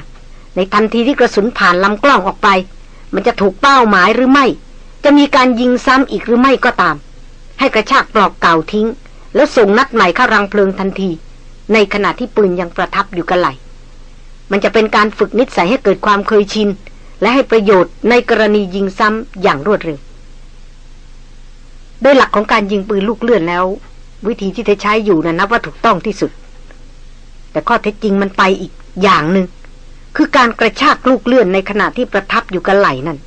ในทันทีที่กระสุนผ่านลำกล้องออกไป มันจะถูกเป้าหมายหรือไม่ จะมีการยิงซ้ำอีกหรือไม่ก็ตาม ให้กระชากปลอกเก่าทิ้ง แล้วส่งนัดใหม่เข้ารังเพลิงทันที ในขณะที่ปืนยังประทับอยู่กันไหลมันจะเป็นการฝึกนิสัยให้เกิดความเคยชิน และให้ประโยชน์ในกรณียิงซ้ำอย่างรวดเร็วโดยหลักของการยิงปืนลูกเลื่อนแล้ว วิธีที่เธอใช้อยู่นะนับว่าถูกต้องที่สุด แต่ข้อเท็จจริงมันไปอีกอย่างหนึง่ง คือการกระชากลูกเลื่อนในขณะที่ประทับอยู่กับไหล่นั่น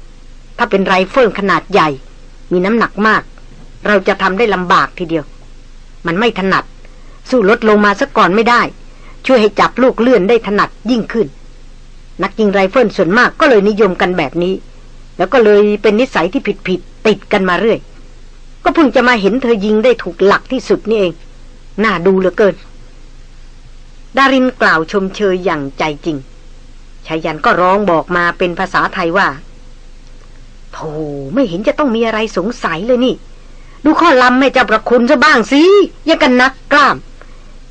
ถ้าเป็นไรเฟิลขนาดใหญ่ มีน้ำหนักมาก เราจะทำได้ลำบากทีเดียว มันไม่ถนัด สู้ลดลงมาซะก่อนไม่ได้ ช่วยให้จับลูกเลื่อนได้ถนัดยิ่งขึ้น นักยิงไรเฟิลส่วนมากก็เลยนิยมกันแบบนี้ แล้วก็เลยเป็นนิสัยที่ผิดผิดติดกันมาเรื่อย ก็เพิ่งจะมาเห็นเธอยิงได้ถูกหลักที่สุดนี่เอง น่าดูเหลือเกิน ดารินกล่าวชมเชยอย่างใจจริง ชายันก็ร้องบอกมาเป็นภาษาไทยว่าโธ่ไม่เห็นจะต้องมีอะไรสงสัยเลยนี่ ดูข้อลำแม่เจ้าประคุณซะบ้างสิยังกันนักกล้าม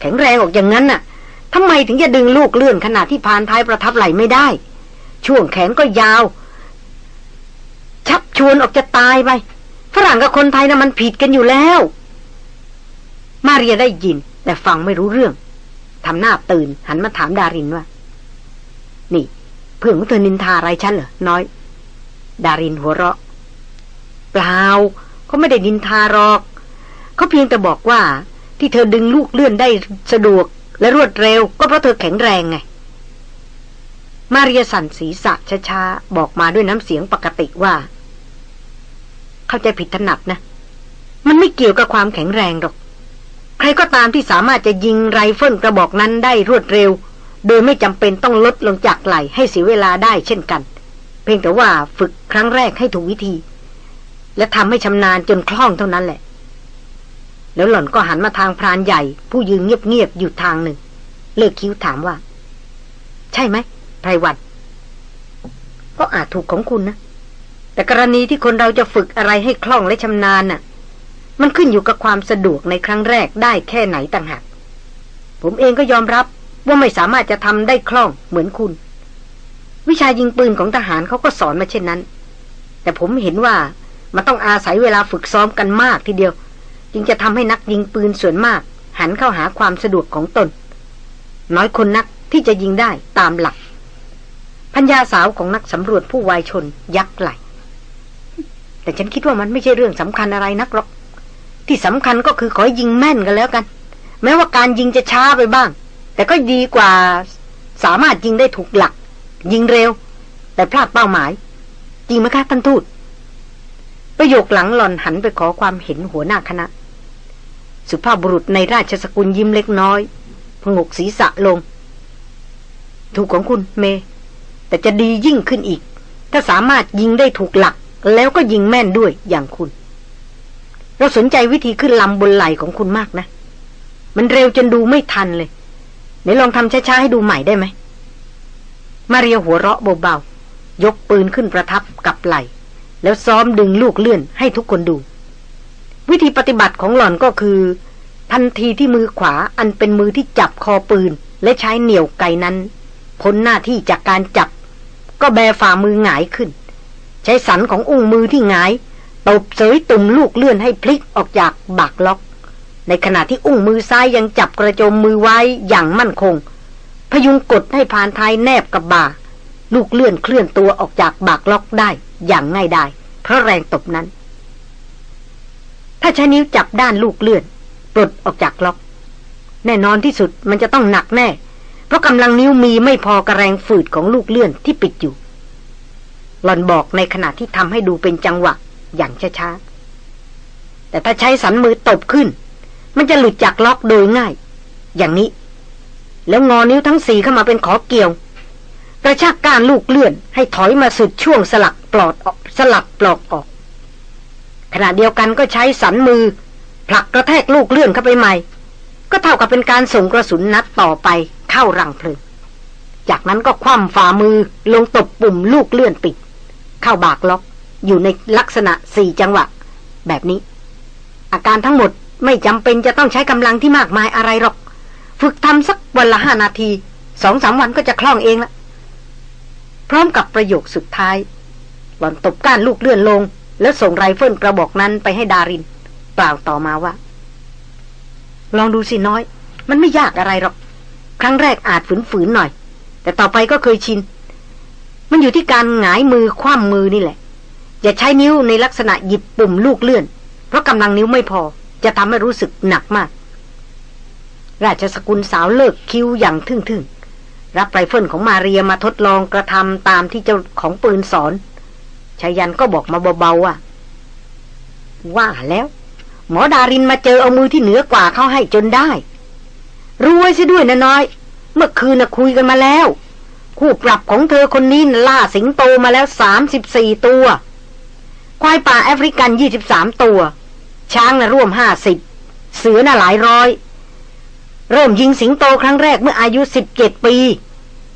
แข็งแรงออกอย่างนั้นน่ะทำไมถึงจะดึงลูกเลื่อนขนาดที่พานท้ายประทับไหลไม่ได้ ช่วงแขนก็ยาว ชับชวนออกจะตายไปฝรั่งกับคนไทยนะ่ะมันผิดกันอยู่แล้ว มาเรียได้ยิน แต่ฟังไม่รู้เรื่องทำหน้าตื่นหันมาถามดารินว่า นี่เพื่อนของเธอนินทาอะไรฉันเหรอ น้อย ดารินหัวเราะ เปล่าเขาไม่ได้นินทาหรอก เขาเพียงแต่บอกว่า ที่เธอดึงลูกเลื่อนได้สะดวก และรวดเร็ว ก็เพราะเธอแข็งแรงไง มาเรียสันศีรษะช้าๆ บอกมาด้วยน้ำเสียงปกติว่า เข้าใจผิดถนัดนะ มันไม่เกี่ยวกับความแข็งแรงหรอก ใครก็ตามที่สามารถจะยิงไรเฟิลกระบอกนั้นได้รวดเร็ว โดยไม่จำเป็นต้องลดลงจากไหล่ให้เสียเวลาได้เช่นกัน เพียงแต่ว่าฝึกครั้งแรกให้ถูกวิธี และทำให้ชำนาญจนคล่องเท่านั้นแหละ แล้วหล่อนก็หันมาทางพรานใหญ่ ผู้ยืนเงียบๆอยู่ทางหนึ่ง เลิกคิ้วถามว่า ใช่ไหมไพรวัลย์ก็อาจถูกของคุณนะ แต่กรณีที่คนเราจะฝึกอะไรให้คล่องและชำนาญน่ะ มันขึ้นอยู่กับความสะดวกในครั้งแรกได้แค่ไหนต่างหากผมเองก็ยอมรับ ว่าไม่สามารถจะทำได้คล่องเหมือนคุณ วิชายิงปืนของทหารเขาก็สอนมาเช่นนั้น แต่ผมเห็นว่ามันต้องอาศัยเวลาฝึกซ้อมกันมากทีเดียว จึงจะทำให้นักยิงปืนส่วนมาก หันเข้าหาความสะดวกของตน น้อยคนนักที่จะยิงได้ตามหลัก พัญญาสาวของนักสำรวจผู้วายชนยักไหลแต่ฉันคิดว่ามันไม่ใช่เรื่องสำคัญอะไรนักหรอก ที่สำคัญก็คือขอยิงแม่นกันแล้วกัน แม้ว่าการยิงจะช้าไปบ้าง แต่ก็ดีกว่าสามารถยิงได้ถูกหลัก ยิงเร็ว แต่พลาดเป้าหมาย จริงไหมคะท่านทูตประโยคหลังหล่อนหันไปขอความเห็นหัวหน้าคณะ สุภาพบุรุษในราชสกุลยิ้มเล็กน้อยพงกศีรษะลง ถูกของคุณเม แต่จะดียิ่งขึ้นอีก ถ้าสามารถยิงได้ถูกหลัก แล้วก็ยิงแม่นด้วยอย่างคุณ เราสนใจวิธีขึ้นลำบนไหลของคุณมากนะ มันเร็วจนดูไม่ทันเลย ไหนลองทำช้าๆให้ดูใหม่ได้ไหม มาเรียหัวเราะเบาๆ ยกปืนขึ้นประทับกับไหลแล้วซ้อมดึงลูกเลื่อนให้ทุกคนดู วิธีปฏิบัติของหล่อนก็คือ ทันทีที่มือขวาอันเป็นมือที่จับคอปืน และใช้เหนี่ยวไกนั้น พ้นหน้าที่จากการจับ ก็แบฝ่ามือหงายขึ้น ใช้สันของอุ้งมือที่หงายตบเสยตุ่มลูกเลื่อนให้พลิกออกจากบักล็อก ในขณะที่อุ้งมือซ้ายยังจับกระโจมมือไว้อย่างมั่นคง พยุงกดให้ผ่านท้ายแนบกับบ่า ลูกเลื่อนเคลื่อนตัวออกจากบักล็อกได้อย่างง่ายดายเพราะแรงตบนั้น ถ้าใช้นิ้วจับด้านลูกเลื่อน ปลดออกจากล็อก แน่นอนที่สุดมันจะต้องหนักแน่ เพราะกำลังนิ้วมีไม่พอกระแรงฝืดของลูกเลื่อนที่ปิดอยู่หลอนบอกในขณะที่ทำให้ดูเป็นจังหวะอย่างช้าๆแต่ถ้าใช้สันมือตบขึ้น มันจะหลุดจากล็อกโดยง่าย อย่างนี้ แล้วงอนิ้วทั้งสี่เข้ามาเป็นขอเกี่ยว กระชากก้านลูกเลื่อนให้ถอยมาสุดช่วงสลักปลอดออกสลักปลอกออก ขณะเดียวกันก็ใช้สันมือ ผลักกระแทกลูกเลื่อนเข้าไปใหม่ ก็เท่ากับเป็นการส่งกระสุนนัดต่อไปเข้ารังเพลิงจากนั้นก็คว่ำฝ่ามือลงตบปุ่มลูกเลื่อนปิด เข้าบากล็อกอยู่ในลักษณะสี่จังหวะ แบบนี้ อาการทั้งหมด ไม่จำเป็นจะต้องใช้กำลังที่มากมายอะไรหรอก ฝึกทำสักวันละห้านาทีสองสามวันก็จะคล่องเองละพร้อมกับประโยคสุดท้าย หล่อนตบก้านลูกเลื่อนลง แล้วส่งไรเฟิลกระบอกนั้นไปให้ดารินกล่าวต่อมาว่า ลองดูสิน้อย มันไม่ยากอะไรหรอก ครั้งแรกอาจฝืนๆหน่อย แต่ต่อไปก็เคยชิน มันอยู่ที่การหงายมือคว่ำมือนี่แหละ อย่าใช้นิ้วในลักษณะหยิบปุ่มลูกเลื่อน เพราะกำลังนิ้วไม่พอ จะทำให้รู้สึกหนักมาก ราชสกุลสาวเลิกคิ้วอย่างทึ่งๆ รับไรเฟิลของมาเรียมาทดลองกระทำตามที่เจ้าของปืนสอนชายันก็บอกมาเบาๆว่าว่าแล้ว หมอดารินมาเจอเอามือที่เหนือกว่าเขาให้จนได้รวยซิด้วยนะน้อย เมื่อคืนนะคุยกันมาแล้ว คู่ปรับของเธอคนนี้ล่าสิงโตมาแล้วสามสิบสี่ตัว ควายป่าแอฟริกันยี่สิบสามตัว ช้างนะร่วมห้าสิบเสือน่ะหลายร้อย เริ่มยิงสิงโตครั้งแรกเมื่ออายุสิบเจ็ดปี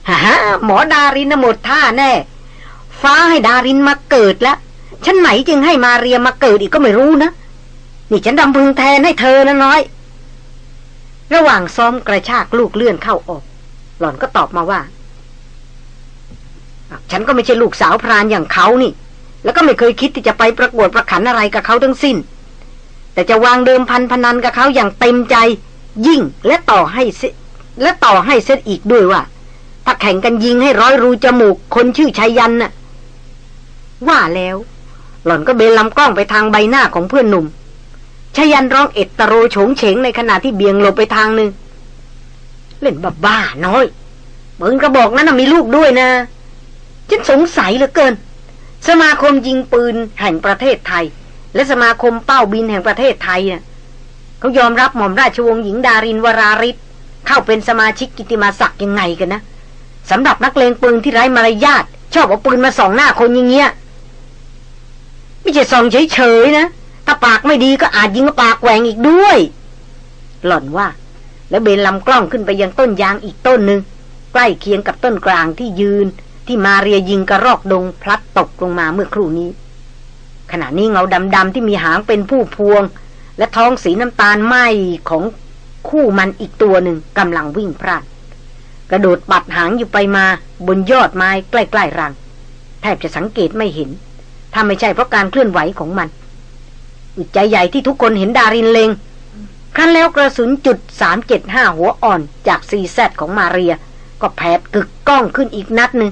ฮ่าหมอดารินนะหมดท่าแน่ ฟ้าให้ดารินมาเกิดแล้วฉันไหนจึงให้มาเรียมาเกิดอีกก็ไม่รู้นะ นี่ฉันดำพึงแทนให้เธอนะน้อย ระหว่างซ้อมกระชากลูกเลื่อนเข้าออก หล่อนก็ตอบมาว่า ฉันก็ไม่ใช่ลูกสาวพรานอย่างเขานี่ แล้วก็ไม่เคยคิดที่จะไปประกวดประขันอะไรกับเขาทั้งสิ้น แต่จะวางเดิมพันพนันกับเขาอย่างเต็มใจ ยิ่งและต่อให้และต่อให้เซตอีกด้วยว่า ถ้าแข่งกันยิงให้ร้อยรูจมูกคนชื่อชัยยันน่ะ ว่าแล้ว หล่อนก็เบนลำกล้องไปทางใบหน้าของเพื่อนหนุ่มชยันร้องเอตโรโฉงเฉงในขณะที่เบียงหลงไปทางหนึ่ง เล่นบ้าบ้าน้อยปืนกระบอกนั้นมีลูกด้วยนะ ฉันสงสัยเหลือเกิน สมาคมยิงปืนแห่งประเทศไทย และสมาคมเป้าบินแห่งประเทศไทยเนะ่ะเขายอมรับหม่อมราชวงศ์หญิงดารินวราริศเข้าเป็นสมาชิกกิติมาศักดิ์ยังไงกันนะสำหรับนักเลงปืนที่ไร้มารยาทชอบเอาปืนมาส่องหน้าคนอย่างเงี้ยไม่ใช่ส่องเฉยๆนะถ้าปากไม่ดีก็อาจยิงปากแหวงอีกด้วย หล่อนว่า แล้วเบนลำกล้องขึ้นไปยังต้นยางอีกต้นหนึ่งใกล้เคียงกับต้นกลางที่ยืนที่มาเรียยิงกระรอกดงพลัดตกลงมาเมื่อครู่นี้ ขณะนี้เงาดำๆที่มีหางเป็นผู้พวง และท้องสีน้ำตาลไหมของคู่มันอีกตัวหนึ่งกำลังวิ่งพลาดกระโดดปัดหางอยู่ไปมาบนยอดไม้ใกล้ๆรัง แทบจะสังเกตไม่เห็น ถ้าไม่ใช่เพราะการเคลื่อนไหวของมันอึดใจใหญ่ที่ทุกคนเห็นดารินเลงครั้นแล้วกระสุนจุดสามเจ็ดห้าหัวอ่อนจากซีแซดของมาเรีย ก็แผดกึกก้องขึ้นอีกนัดหนึ่ง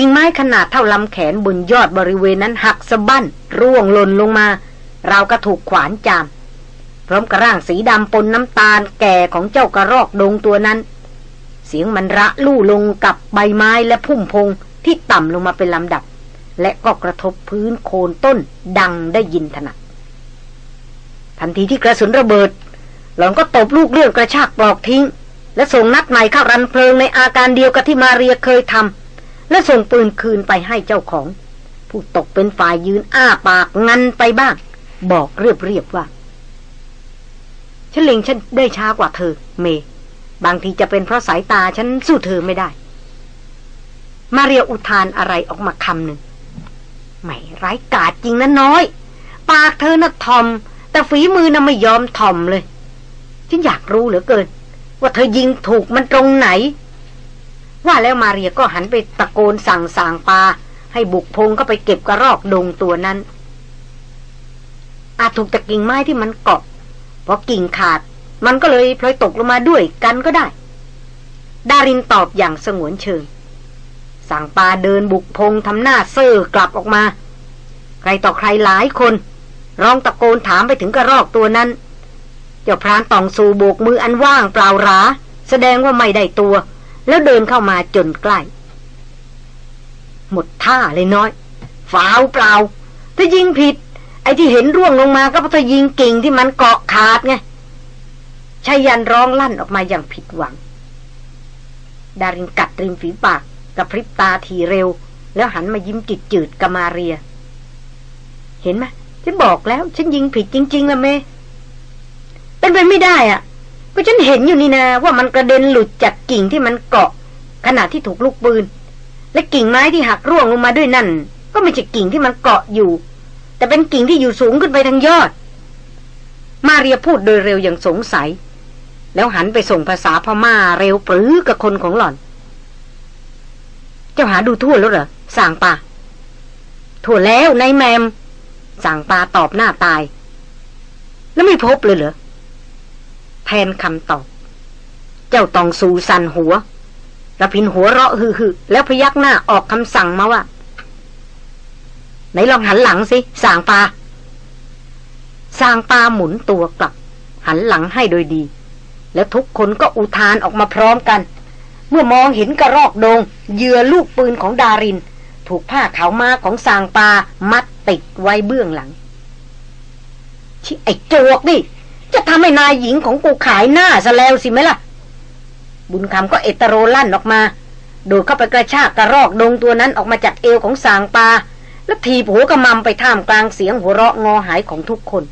กิ่งไม้ขนาดเท่าลำแขนบนยอดบริเวณนั้นหักสะบั้น ร่วงหล่นลงมา เราก็ถูกขวานจาม พร้อมกระร่างสีดำปนน้ำตาลแก่ของเจ้ากระรอกดงตัวนั้น เสียงมันระลู่ลงกับใบไม้และพุ่มพงที่ต่ำลงมาเป็นลำดับ และก็กระทบพื้นโคนต้นดังได้ยินถนัดทันทีที่กระสุนระเบิด หล่อนก็ตบลูกเลื่อนกระชากปลอกทิ้ง และส่งนัดใหม่เข้ารันเพลิงในอาการเดียวกับที่มาเรียเคยทำ และส่งปืนคืนไปให้เจ้าของ ผู้ตกเป็นฝ่ายยืนอ้าปากงันไปบ้าง บอกเรียบๆว่าฉันเล็งฉันได้ช้ากว่าเธอ เม บางทีจะเป็นเพราะสายตาฉันสู้เธอไม่ได้ มาเรียอุทานอะไรออกมาคำหนึ่งไม่ไร้กาดจริงนะน้อย ปากเธอน่ะทอม แต่ฝีมือน่ะไม่ยอมถ่อมเลย ฉันอยากรู้เหลือเกิน ว่าเธอยิงถูกมันตรงไหน ว่าแล้วมาเรียก็หันไปตะโกนสั่งสางปลาให้บุกพงเข้าไปเก็บกระรอกดงตัวนั้น อาจถูกตะกิ่งไม้ที่มันเกาะพอกิ่งขาด มันก็เลยพลอยตกลงมาด้วยกันก็ได้ ดารินตอบอย่างสงวนเชิง สั่งปลาเดินบุกพงทำหน้าเซ่อกลับออกมา ใครต่อใครหลายคน ร้องตะโกนถามไปถึงกระรอกตัวนั้น เจ้าพรานตองสูโบกมืออันว่างเปล่ารา แสดงว่าไม่ได้ตัว แล้วเดินเข้ามาจนใกล้ หมดท่าเลยน้อยฝาวเปล่า ถ้ายิงผิด ไอ้ที่เห็นร่วงลงมาก็เพราะยิงกิ่งที่มันเกาะขาดไงชายันร้องลั่นออกมาอย่างผิดหวัง ดารินกัดริมฝีปากกระพริบตาทีเร็ว แล้วหันมายิ้มจิตจืดกมาเรีย เห็นไหมฉันบอกแล้ว ฉันยิงผิดจริง ๆละเมเป็นไปไม่ได้อะ่ะ ก็ฉันเห็นอยู่นี่นาว่ามันกระเด็นหลุดจากกิ่งที่มันเกาะ ขณะที่ถูกลูกปืน และกิ่งไม้ที่หักร่วงลงมาด้วยนั่น ก็ไม่ใช่กิ่งที่มันเกาะอยู่ แต่เป็นกิ่งที่อยู่สูงขึ้นไปทางยอด มาเรียพูดโดยเร็วอย่างสงสัย แล้วหันไปส่งภาษาพม่าเร็วปรือกับคนของหล่อน เจ้าหาดูทั่วแล้วเหรอสางป่าทั่วแล้วนายแมมสั่งปาตอบหน้าตาย แล้วไม่พบเลยเหรอ แทนคำตอบ เจ้าตองสูสันหัวระพินหัวเราะฮือๆแล้วพยักหน้าออกคำสั่งมาว่าไหนลองหันหลังสิสางปาสางปาหมุนตัวกลับ หันหลังให้โดยดี แล้วทุกคนก็อุทานออกมาพร้อมกัน เมื่อมองเห็นกระรอกโดงเหยื่อลูกปืนของดาริน ถูกผ้าขาวมาของสางปามัดติดไว้เบื้องหลังชิไอ้โจกนี่ จะทำให้นายหญิงของกูขายหน้าซะแล้วสิไหมล่ะ บุญคำก็เอตโรลั่นออกมา โดดเข้าไปกระชากกระรอกดงตัวนั้นออกมาจากเอวของสางปา แล้วทีหัวกระมำไปท่ามกลางเสียงหัวเราะงอหายของทุกคน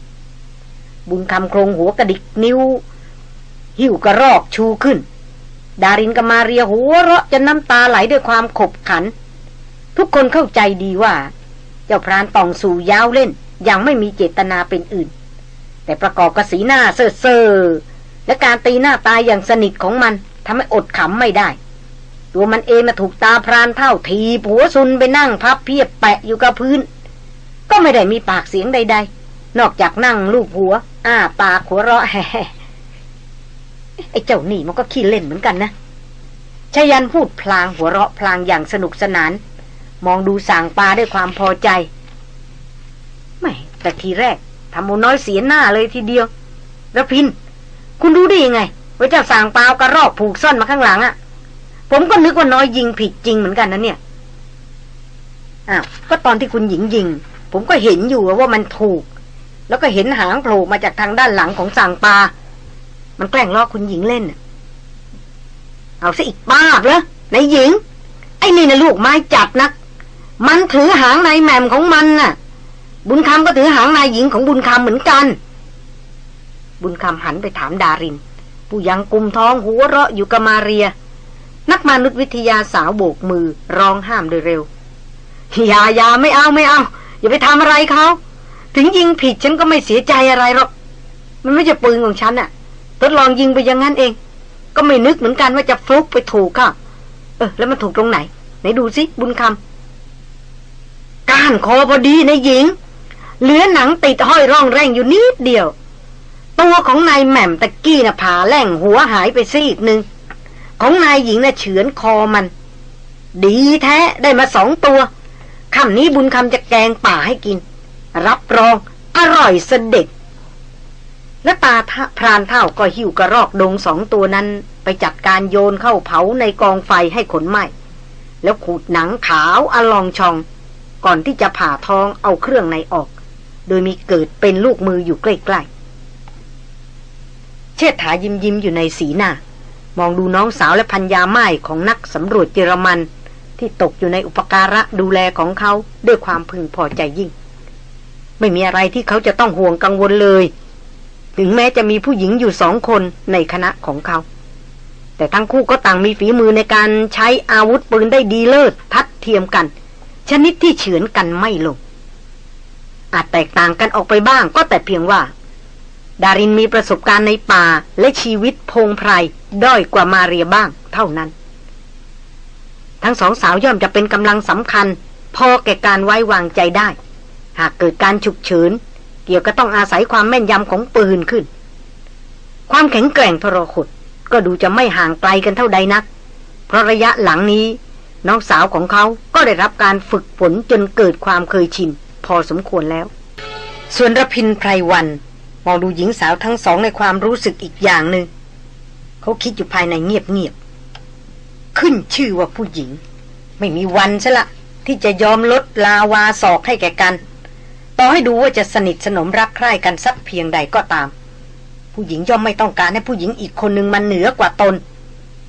บุญคำโครงหัวกระดิกนิ้ว หิ้วกระรอกชูขึ้น ดารินกมาเรียหัวเราะจนน้ำตาไหลด้วยความขบขัน ทุกคนเข้าใจดีว่า เจ้าพรานตองสู่ยาวเล่นยังไม่มีเจตนาเป็นอื่น แต่ประกอบกับสีหน้าเซ่อเซ่อและการตีหน้าตายอย่างสนิทของมันทำให้อดขำไม่ได้ ตัวมันเองมาถูกตาพรานเท่าทีผัวซุนไปนั่งพับเพียบแปะอยู่กับพื้น ก็ไม่ได้มีปากเสียงใด ๆ นอกจากนั่งลูกหัว อ้าปากหัวเราะแฮ่ไอ้เจ้านี่มันก็ขี้เล่นเหมือนกันนะชายันพูดพลางหัวเราะพลางอย่างสนุกสนาน มองดูสางปลาด้วยความพอใจไม่แต่ทีแรก ทำโมน้อยเสียหน้าเลยทีเดียวแล้วพิน คุณรู้ได้ยังไงว่าเจ้าสางปลากระรอกผูกซ่อนมาข้างหลังอะ่ะ ผมก็นึกว่าน้อยยิงผิดจริงเหมือนกันนะเนี่ยอ้าวก็ตอนที่คุณหญิงยิง ผมก็เห็นอยู่ว่ามันถูก แล้วก็เห็นหางโผล่มาจากทางด้านหลังของสางปลามันแกล้งล้อคุณหญิงเล่นเอาซะอีกบ้าเหรอในหญิง ไอ้นี่นะลูกไม้จับนัก มันถือหางนายแหม่มของมันน่ะ บุญคำก็ถือหางนายหญิงของบุญคำเหมือนกัน บุญคำหันไปถามดาริน ผู้ยังกุมท้องหัวเราะอยู่กับมาเรีย นักมนุษยวิทยาสาวโบกมือร้องห้ามโดยเร็วอย่าอย่าไม่เอาไม่เอา อย่าไปทำอะไรเขาถึงยิงผิดฉันก็ไม่เสียใจอะไรหรอก มันไม่ใช่ปืนของฉันอะทดลองยิงไปอย่างนั้นเอง ก็ไม่นึกเหมือนกันว่าจะฟลุกไปถูกค่ะเออแล้วมันถูกตรงไหน ไหนดูสิบุญคำก้านคอพอดีในหญิง เหลือหนังติดห้อยร่องแรงอยู่นิดเดียว ตัวของนายแหม่มตะกี้น่ะผ่าแหล่งหัวหายไปซีกหนึ่งของนายหญิงน่ะเฉือนคอมัน ดีแท้ได้มาสองตัวคำนี้บุญคำจะแกงป่าให้กิน รับรองอร่อยเสด็จและตาพรานเท่าก็หิวกระรอกดงสองตัวนั้นไปจัดการโยนเข้าเผาในกองไฟให้ขนไหม้แล้วขูดหนังขาวอลองชอง ก่อนที่จะผ่าทองเอาเครื่องในออก โดยมีเกิดเป็นลูกมืออยู่ใกล้ๆ เชิดถายิ้มยิ้มอยู่ในสีหน้า มองดูน้องสาวและพัญญาไม้ของนักสำรวจเยอรมัน ที่ตกอยู่ในอุปการะดูแลของเขาด้วยความพึงพอใจยิ่ง ไม่มีอะไรที่เขาจะต้องห่วงกังวลเลย ถึงแม้จะมีผู้หญิงอยู่สองคนในคณะของเขา แต่ทั้งคู่ก็ต่างมีฝีมือในการใช้อาวุธปืนได้ดีเลิศทัดเทียมกัน ชนิดที่เฉือนกันไม่ลง อาจแตกต่างกันออกไปบ้างก็แต่เพียงว่า ดารินมีประสบการณ์ในป่าและชีวิตพงไพรด้อยกว่ามาเรียบ้างเท่านั้น ทั้งสองสาวย่อมจะเป็นกำลังสำคัญ พอแก่การไว้วางใจได้ หากเกิดการฉุกเฉินเกี่ยวก็ต้องอาศัยความแม่นยำของปืนขึ้น ความแข็งแกร่งทรหดก็ดูจะไม่ห่างไกลกันเท่าใดนัก เพราะระยะหลังนี้ น้องสาวของเขาก็ได้รับการฝึกฝนจนเกิดความเคยชิน พอสมควรแล้ว ส่วนรพินไพรวันมองดูหญิงสาวทั้งสองในความรู้สึกอีกอย่างหนึ่งเขาคิดอยู่ภายในเงียบๆขึ้นชื่อว่าผู้หญิง ไม่มีวันซะละ ที่จะยอมลดลาวาศอกให้แก่กัน ต่อให้ดูว่าจะสนิทสนมรักใคร่กันสักเพียงใดก็ตาม ผู้หญิงย่อมไม่ต้องการให้ผู้หญิงอีกคนหนึ่งมันเหนือกว่าตน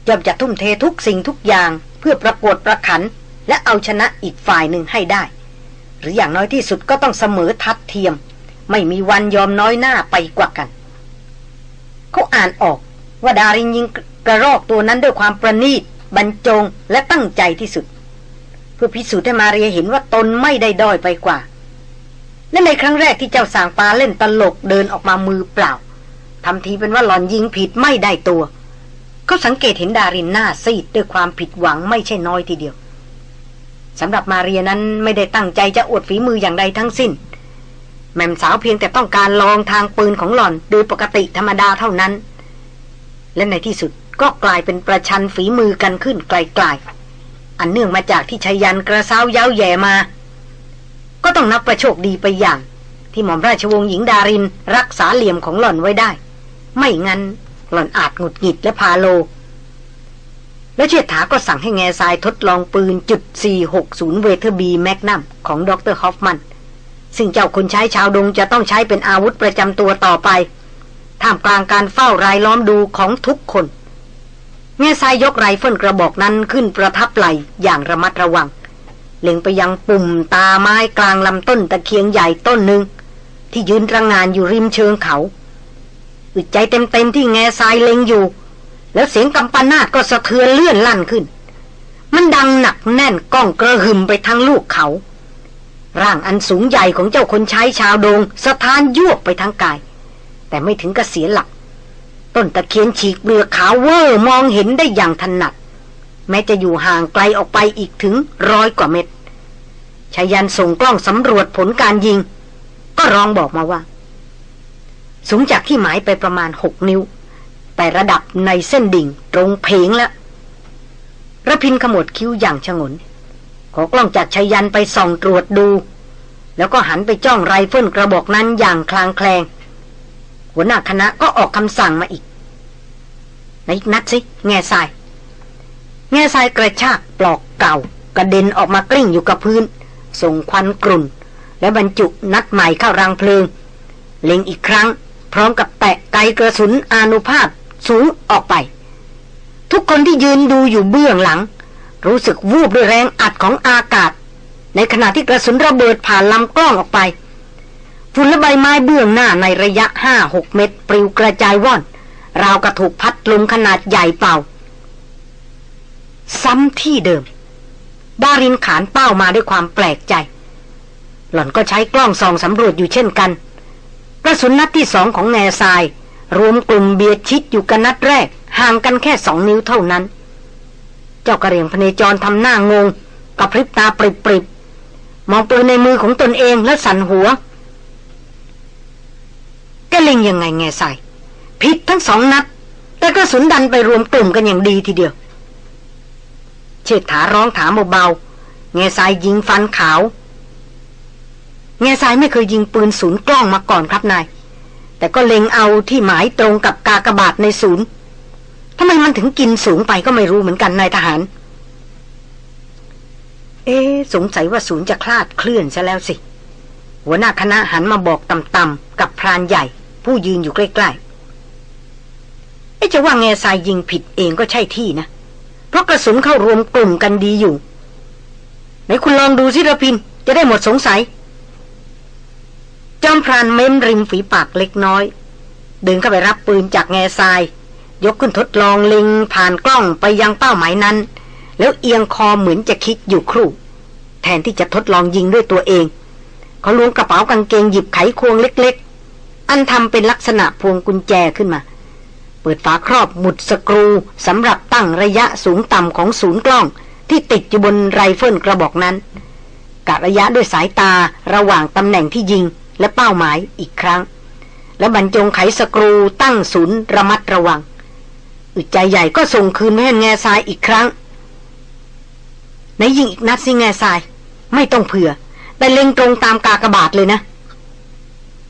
ย่อมจะทุ่มเททุกสิ่งทุกอย่างเพื่อประกวดประขัน และเอาชนะอีกฝ่ายหนึ่งให้ได้ หรืออย่างน้อยที่สุดก็ต้องเสมอทัดเทียม ไม่มีวันยอมน้อยหน้าไปกว่ากัน เขาอ่านออกว่าดารินยิงกระรอกตัวนั้นด้วยความประณีตบรรจงและตั้งใจที่สุด เพื่อพิสูจน์ให้มาเรียเห็นว่าตนไม่ได้ด้อยไปกว่าและในครั้งแรกที่เจ้าสางปลาเล่นตลกเดินออกมามือเปล่าทำทีเป็นว่าหลอนยิงผิดไม่ได้ตัว เขาสังเกตเห็นดารินหน้าซีดด้วยความผิดหวังไม่ใช่น้อยทีเดียว สำหรับมาเรียนั้นไม่ได้ตั้งใจจะอวดฝีมืออย่างใดทั้งสิ้น แม่มสาวเพียงแต่ต้องการลองทางปืนของหล่อนโดยปกติธรรมดาเท่านั้น และในที่สุดก็กลายเป็นประชันฝีมือกันขึ้นไกลๆ อันเนื่องมาจากที่ชัยยันกระซ้าวเย้าแย่มา ก็ต้องนับประโชคดีไปอย่าง ที่หม่อมราชวงศ์หญิงดารินรักษาเหลี่ยมของหล่อนไว้ได้ ไม่งั้นหล่อนอาจหงุดหงิดและพาโล และเชษฐาก็สั่งให้แง่ทรายทดลองปืนจุด460 Weatherby Magnum ของดรฮอฟมัน ซึ่งเจ้าคนใช้ชาวดงจะต้องใช้เป็นอาวุธประจำตัวต่อไป ท่ามกลางการเฝ้ารายล้อมดูของทุกคน แง่ทรายยกไรเฟิลกระบอกนั้นขึ้นประทับไหล่อย่างระมัดระวัง เล็งไปยังปุ่มตาไม้กลางลำต้นตะเคียงใหญ่ต้นหนึ่งที่ยืนตระหง่านอยู่ริมเชิงเขาอึดใจเต็มๆที่แง่ทรายเล็งอยู่ แล้วเสียงกำปนาดก็สะเทือนเลื่อนลั่นขึ้น มันดังหนักแน่นก้องกระหึ่มไปทั้งลูกเขา ร่างอันสูงใหญ่ของเจ้าคนใช้ชาวโดงสะท้านยวบไปทั้งกาย แต่ไม่ถึงกระเสียหลัก ต้นตะเคียนฉีกเปลือกขาวเวอร์มองเห็นได้อย่างถนัด แม้จะอยู่ห่างไกลออกไปอีกถึงร้อยกว่าเมตรชายันส่งกล้องสำรวจผลการยิง ก็ร้องบอกมาว่า สูงจากที่หมายไปประมาณหกนิ้ว แต่ระดับในเส้นดิ่งตรงเผงแล้วรพินทร์ขมวดคิ้วอย่างฉงน ขอกล้องจากไชยยันต์ไปส่องตรวจดู แล้วก็หันไปจ้องไรเฟิลกระบอกนั้นอย่างคลางแคลง หัวหน้าคณะก็ออกคำสั่งมาอีกในอีกนัดสิแง่ทราย แง่ทรายกระชากปลอกเก่ากระเด็นออกมากลิ้งอยู่กับพื้น ส่งควันกลุ่น และบรรจุนัดใหม่เข้ารางเพลิง เล็งอีกครั้ง พร้อมกับแตะไกกระสุนอนุภาพ สูงออกไป ทุกคนที่ยืนดูอยู่เบื้องหลัง รู้สึกวูบด้วยแรงอัดของอากาศ ในขณะที่กระสุนระเบิดผ่านลำกล้องออกไปฝุ่นและใบไม้เบื้องหน้าในระยะห้าหกเมตร ปลิวกระจายว่อน ราวกระถูกพัดลมขนาดใหญ่เป่า ซ้ำที่เดิม ดารินขานเป้ามาด้วยความแปลกใจ หล่อนก็ใช้กล้องส่องสำรวจอยู่เช่นกัน กระสุนนัดที่สองของแง่ทราย รวมกลุ่มเบียดชิดอยู่กันนัดแรก ห่างกันแค่สองนิ้วเท่านั้น เจ้ากระเรียงพเนจรทำหน้างงกับพริบตาปริบๆมองปืนในมือของตนเองแล้วสั่นหัวแกเล็งยังไงแง่ทรายผิดทั้งสองนัด แต่กระสุนดันไปรวมกลุ่มกันอย่างดีทีเดียว เชิดถาร้องถามเบาๆแง่ทรายยิงฟันขาวแง่ทรายไม่เคยยิงปืนศูนย์กล้องมาก่อนครับนาย แต่ก็เล็งเอาที่หมายตรงกับกากบาทในศูนย์ทำไมมันถึงกินสูงไปก็ไม่รู้เหมือนกันนายทหาร เอ๊สงสัยว่าศูนย์จะคลาดเคลื่อนซะแล้วสิ หัวหน้าคณะหันมาบอกต่ำๆกับพรานใหญ่ ผู้ยืนอยู่ใกล้ๆ เอ๊จะว่าแง่ทรายยิงผิดเองก็ใช่ที่นะ เพราะกระสุนเข้ารวมกลุ่มกันดีอยู่ ไหนคุณลองดูสิระพิน จะได้หมดสงสัย จอมพรานเม้มริมฝีปากเล็กน้อย เดินเข้าไปรับปืนจากแง่ทราย ยกขึ้นทดลองเล็งผ่านกล้องไปยังเป้าหมายนั้น แล้วเอียงคอเหมือนจะคิดอยู่ครู่ แทนที่จะทดลองยิงด้วยตัวเอง เขาล้วงกระเป๋ากางเกงหยิบไขควงเล็ก ๆ อันทำเป็นลักษณะพวงกุญแจขึ้นมา เปิดฝาครอบหมุดสกรูสำหรับตั้งระยะสูงต่ำของศูนย์กล้อง ที่ติดอยู่บนไรเฟิลกระบอกนั้นกะระยะด้วยสายตาระหว่างตำแหน่งที่ยิง และเป้าหมายอีกครั้ง และบรรจงไขสกรูตั้งศูนย์ระมัดระวังอึดใจใหญ่ก็ส่งคืนให้แง่ทรายอีกครั้งในยิงอีกนัดสิแง่ทราย ไม่ต้องเผื่อ แต่เล็งตรงตามกากระบาทเลยนะ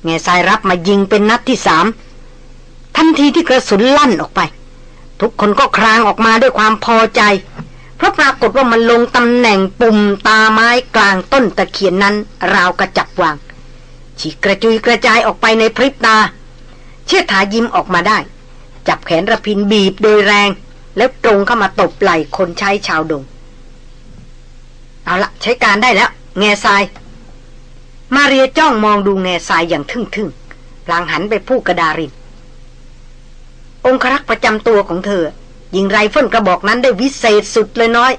แง่ทรายรับมายิงเป็นนัดที่สามทันทีที่กระสุนลั่นออกไป ทุกคนก็ครางออกมาด้วยความพอใจ เพราะปรากฏว่ามันลงตำแหน่งปุ่มตาไม้กลางต้นตะเคียนนั้น ราวกระจับวาง ฉีกกระจุยกระจายออกไปในพริบตา เชื่อถายิ้มออกมาได้ จับแขนระพินบีบโดยแรง แล้วตรงเข้ามาตบไหล่คนใช้ชาวดง เอาละใช้การได้แล้ว แง่ทราย มาเรียจ้องมองดูแง่ทรายอย่างทึ่งๆพลางหันไปพูดกะดาริน องครักษ์ประจำตัวของเธอ ยิงไรเฟิลกระบอกนั้นได้วิเศษสุดเลยน้อย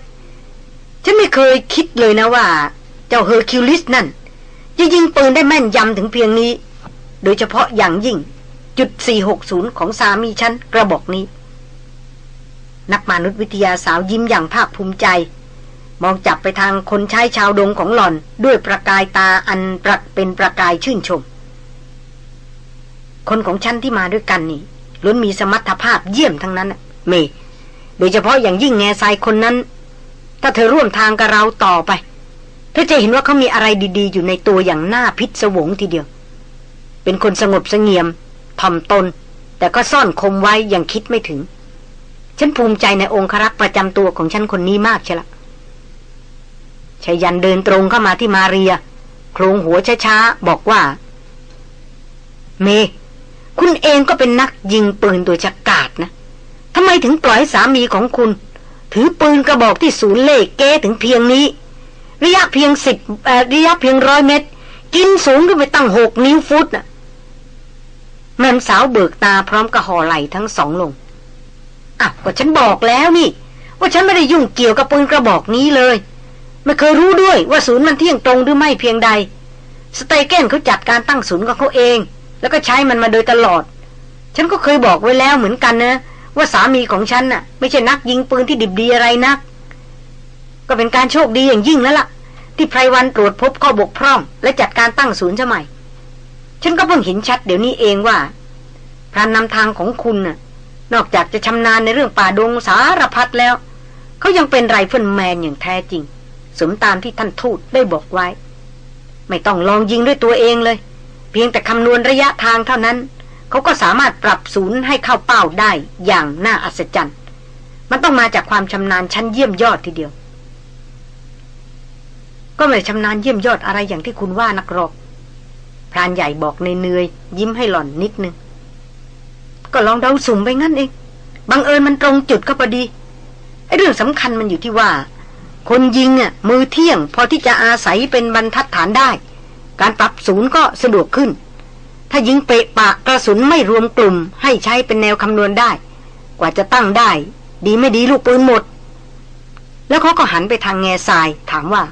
ฉันไม่เคยคิดเลยนะว่า เจ้าเฮอร์คิวลิสนั่น จะยิงปืนได้แม่นยำถึงเพียงนี้ โดยเฉพาะอย่างยิ่งจุด 460 ของสามีฉันกระบอกนี้ นักมนุษยวิทยาสาวยิ้มอย่างภาคภูมิใจ มองจับไปทางคนใช้ชาวดงของหล่อนด้วยประกายตาอันประเป็นประกายชื่นชม คนของฉันที่มาด้วยกันนี่ล้วนมีสมรรถภาพเยี่ยมทั้งนั้นเม โดยเฉพาะอย่างยิ่งแง่ทรายคนนั้น ถ้าเธอร่วมทางกับเราต่อไป เธอจะเห็นว่าเขามีอะไรดีๆ อยู่ในตัวอย่างน่าพิศวงทีเดียว เป็นคนสงบเสงี่ยมถ่อมตน แต่ก็ซ่อนคมไว้อย่างคิดไม่ถึง ฉันภูมิใจในองครักษ์ประจำตัวของฉันคนนี้มากใช่ละชายันเดินตรงเข้ามาที่มาเรีย โครงหัวช้าๆ บอกว่า เม คุณเองก็เป็นนักยิงปืนตัวจักาดนะทำไมถึงปล่อยสามีของคุณ ถือปืนกระบอกที่ศูนย์เล่เก้ถึงเพียงนี้ ระยะเพียงสิบระยะเพียงร้อยเมตร กินสูงขึ้นไปตั้งหกนิ้วฟุตน่ะ แม่สาวเบิกตาพร้อมกับห่อไหลทั้งสองลงอะก็ฉันบอกแล้วนี่ ว่าฉันไม่ได้ยุ่งเกี่ยวกับปืนกระบอกนี้เลย ไม่เคยรู้ด้วยว่าศูนย์มันเที่ยงตรงหรือไม่เพียงใด สเตเกนเขาจัดการตั้งศูนย์ของเขาเอง แล้วก็ใช้มันมาโดยตลอด ฉันก็เคยบอกไว้แล้วเหมือนกันนะ ว่าสามีของฉันน่ะ ไม่ใช่นักยิงปืนที่ดิบดีอะไรนัก ก็เป็นการโชคดีอย่างยิ่งแล้วล่ะ ที่ไพรวันตรวจพบข้อบกพร่อง และจัดการตั้งศูนย์สมัยฉันก็เพิ่งเห็นชัดเดี๋ยวนี้เองว่าพรานนำทางของคุณน่ะ นอกจากจะชำนาญในเรื่องป่าดงสารพัดแล้ว เขายังเป็นไรเฟิลแมนอย่างแท้จริง สมตามที่ท่านทูตได้บอกไว้ ไม่ต้องลองยิงด้วยตัวเองเลย เพียงแต่คำนวณระยะทางเท่านั้นเขาก็สามารถปรับศูนย์ให้เข้าเป้าได้อย่างน่าอัศจรรย์ มันต้องมาจากความชำนาญชั้นเยี่ยมยอดทีเดียว ก็ไม่ชำนาญเยี่ยมยอดอะไรอย่างที่คุณว่านักหรอก พรานใหญ่บอกในเนยยิ้มให้หล่อนนิดนึง ก็ลองเดาสุ่มไปงั้นเอง บังเอิญมันตรงจุดก็พอดี ไอ้เรื่องสำคัญมันอยู่ที่ว่า คนยิงอะมือเที่ยง พอที่จะอาศัยเป็นบรรทัดฐานได้ การปรับศูนย์ก็สะดวกขึ้น ถ้ายิงเปะปะกระสุนไม่รวมกลุ่ม ให้ใช้เป็นแนวคำนวณได้ กว่าจะตั้งได้ ดีไม่ดีลูกปืนหมด แล้วเขาก็หันไปทางแง่ทรายถามว่า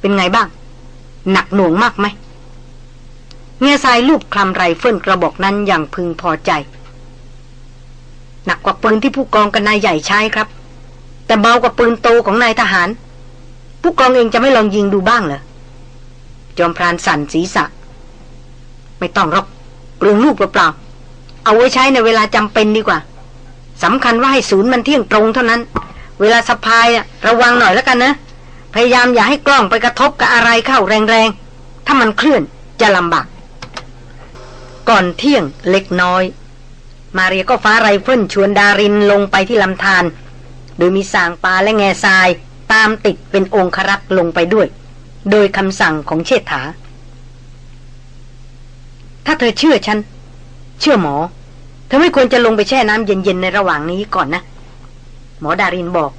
เป็นไงบ้าง หนักหน่วงมากไหมเงียทรายลูบคลำไรเฟิลกระบอกนั้นอย่างพึงพอใจ หนักกว่าปืนที่ผู้กองกับนายใหญ่ใช้ครับ แต่เบากว่าปืนโตของนายทหาร ผู้กองเองจะไม่ลองยิงดูบ้างเหรอจอมพรานสั่นศีรษะ ไม่ต้องหรอกเปลืองลูกเปล่าๆเอาไว้ใช้ในเวลาจำเป็นดีกว่าสำคัญว่าให้ศูนย์มันเที่ยงตรงเท่านั้น เวลาสะพายอะระวังหน่อยแล้วกันนะ พยายามอย่าให้กล้องไปกระทบกับอะไรเข้าแรงๆ ถ้ามันเคลื่อนจะลำบาก ก่อนเที่ยงเล็กน้อย มาเรียก็ฟ้าไรเฟิลชวนดารินลงไปที่ลำธารโดยมีสางปลาและแง่ทรายตามติดเป็นองครักษ์ลงไปด้วย โดยคำสั่งของเชษฐา ถ้าเธอเชื่อฉัน เชื่อหมอ เธอไม่ควรจะลงไปแช่น้ำเย็นๆในระหว่างนี้ก่อนนะ หมอดารินบอก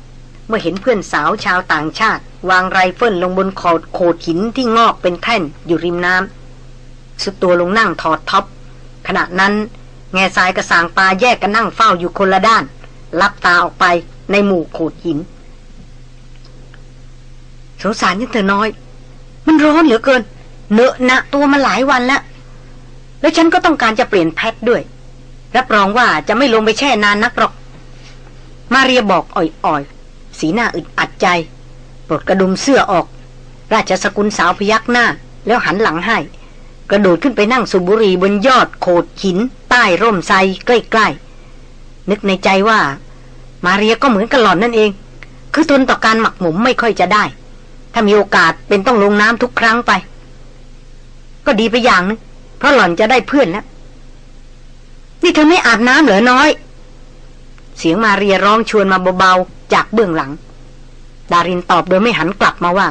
เมื่อเห็นเพื่อนสาวชาวต่างชาติ วางไรเฟิลลงบนขอดโขดหินที่งอกเป็นแท่นอยู่ริมน้ำทรุดตัวลงนั่งถอดท็อปขณะนั้น แง่ทรายกระสางปลาแยกกันนั่งเฝ้าอยู่คนละด้าน ลับตาออกไปในหมู่โขดหินสงสารยังเธอน้อย มันร้อนเหลือเกินเนอะหนะตัวมาหลายวันแล้วแล้วฉันก็ต้องการจะเปลี่ยนแพทด้วย รับรองว่าจะไม่ลงไปแช่นานนักหรอก มาเรียบอกอ่อยๆ สีหน้าอึดอัดใจ ปลดกระดุมเสื้อออก ราชสกุลสาวพยักหน้า แล้วหันหลังให้ กระโดดขึ้นไปนั่งสุบุรีบนยอดโขดหิน ใต้ร่มไทรใกล้ๆ นึกในใจว่า มาเรียก็เหมือนกับหล่อนนั่นเอง คือทนต่อการหมักหมมไม่ค่อยจะได้ ถ้ามีโอกาสเป็นต้องลงน้ำทุกครั้งไป ก็ดีไปอย่างนึงเพราะหล่อนจะได้เพื่อนแล้วนี่เธอไม่อาบน้ำเหรอน้อย เสียงมาเรียร้องชวนมาเบาๆ จากเบื้องหลัง ดารินตอบโดยไม่หันกลับมาว่า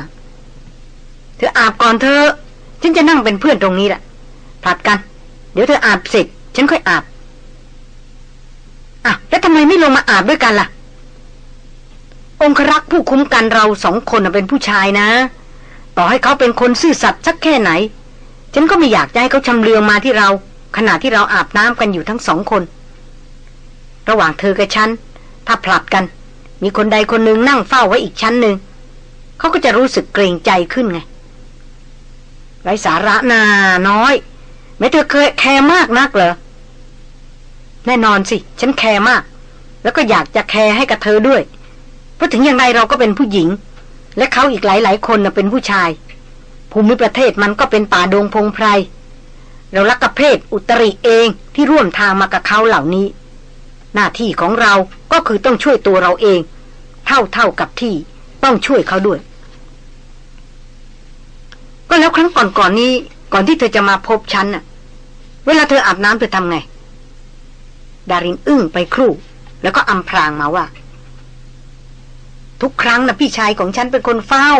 เธออาบก่อนเธอ ฉันจะนั่งเป็นเพื่อนตรงนี้แหละผลัดกัน เดี๋ยวเธออาบเสร็จ ฉันค่อยอาบอะแล้วทำไมไม่ลงมาอาบด้วยกันล่ะ องครักษ์ผู้คุ้มกันเราสองคนเป็นผู้ชายนะ ต่อให้เขาเป็นคนซื่อสัตย์สักแค่ไหน ฉันก็ไม่อยากจะให้เขาชำเลืองมาที่เรา ขณะที่เราอาบน้ำกันอยู่ทั้งสองคน ระหว่างเธอกับฉัน ถ้าผลัดกัน มีคนใดคนหนึ่งนั่งเฝ้าไว้อีกชั้นหนึ่งเขาก็จะรู้สึกเกรงใจขึ้นไงไรสาระนาน้อยแม้เธอเคยแคร์มากนักเหรอ แน่นอนสิ ฉันแคร์มาก แล้วก็อยากจะแคร์ให้กับเธอด้วย เพราะถึงอย่างไรเราก็เป็นผู้หญิง และเขาอีกหลาย ๆ คนนะเป็นผู้ชาย ภูมิประเทศมันก็เป็นป่าดงพงไพร เรารักกับเพศอุตริเองที่ร่วมทางมากับเขาเหล่านี้ หน้าที่ของเราก็คือต้องช่วยตัวเราเอง เท่าเท่ากับที่ต้องช่วยเขาด้วย ก็แล้วครั้งก่อนๆนนี้ ก่อนที่เธอจะมาพบฉันน่ะ เวลาเธออาบน้ำเธอทำไง ดารินอึ้งไปครู่ แล้วก็อำพรางมาว่า ทุกครั้งนะพี่ชายของฉันเป็นคนเฝ้า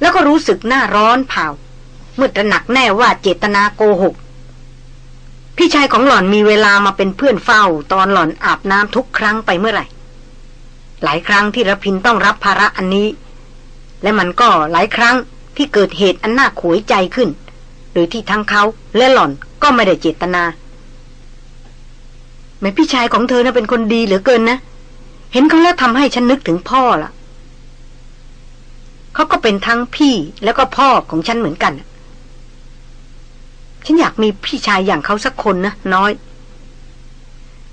แล้วก็รู้สึกหน้าร้อนเผาเมื่อตระหนักแน่ว่าเจตนาโกหก พี่ชายของหล่อนมีเวลามาเป็นเพื่อนเฝ้า ตอนหล่อนอาบน้ำทุกครั้งไปเมื่อไหร่ หลายครั้งที่รพินต้องรับภาระอันนี้ และมันก็หลายครั้งที่เกิดเหตุอันน่าขวยใจขึ้น โดยที่ทั้งเขาและหล่อนก็ไม่ได้เจตนาแม่พี่ชายของเธอน่ะเป็นคนดีเหลือเกินนะ เห็นเขาแล้วทำให้ฉันนึกถึงพ่อล่ะ เขาก็เป็นทั้งพี่แล้วก็พ่อของฉันเหมือนกัน ฉันอยากมีพี่ชายอย่างเขาสักคนนะน้อย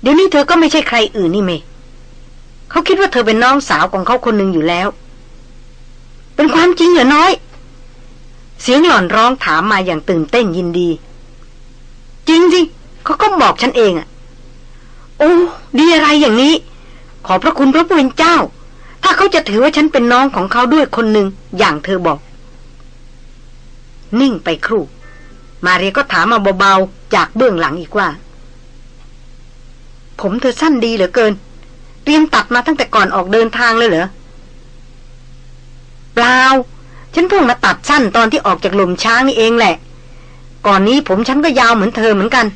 เดี๋ยวนี้เธอก็ไม่ใช่ใครอื่นนี่เมเขาคิดว่าเธอเป็นน้องสาวของเขาคนหนึ่งอยู่แล้ว เป็นความจริงเหรอน้อย เสียงหล่อนร้องถามมาอย่างตื่นเต้นยินดี จริงสิเขาก็บอกฉันเองอะโอ้ดีอะไรอย่างนี้ ขอพระคุณพระผู้เป็นเจ้า ถ้าเขาจะถือว่าฉันเป็นน้องของเขาด้วยคนหนึ่งอย่างเธอบอก นิ่งไปครู่ มาเรียก็ถามมาเบาๆ จากเบื้องหลังอีกว่า ผมเธอสั้นดีเหลือเกิน เตรียมตัดมาตั้งแต่ก่อนออกเดินทางเลยเหรอ เปล่า ฉันเพิ่งมาตัดสั้นตอนที่ออกจากหลุมช้างนี่เองแหละ ก่อนนี้ผมฉันก็ยาวเหมือนเธอเหมือนกัน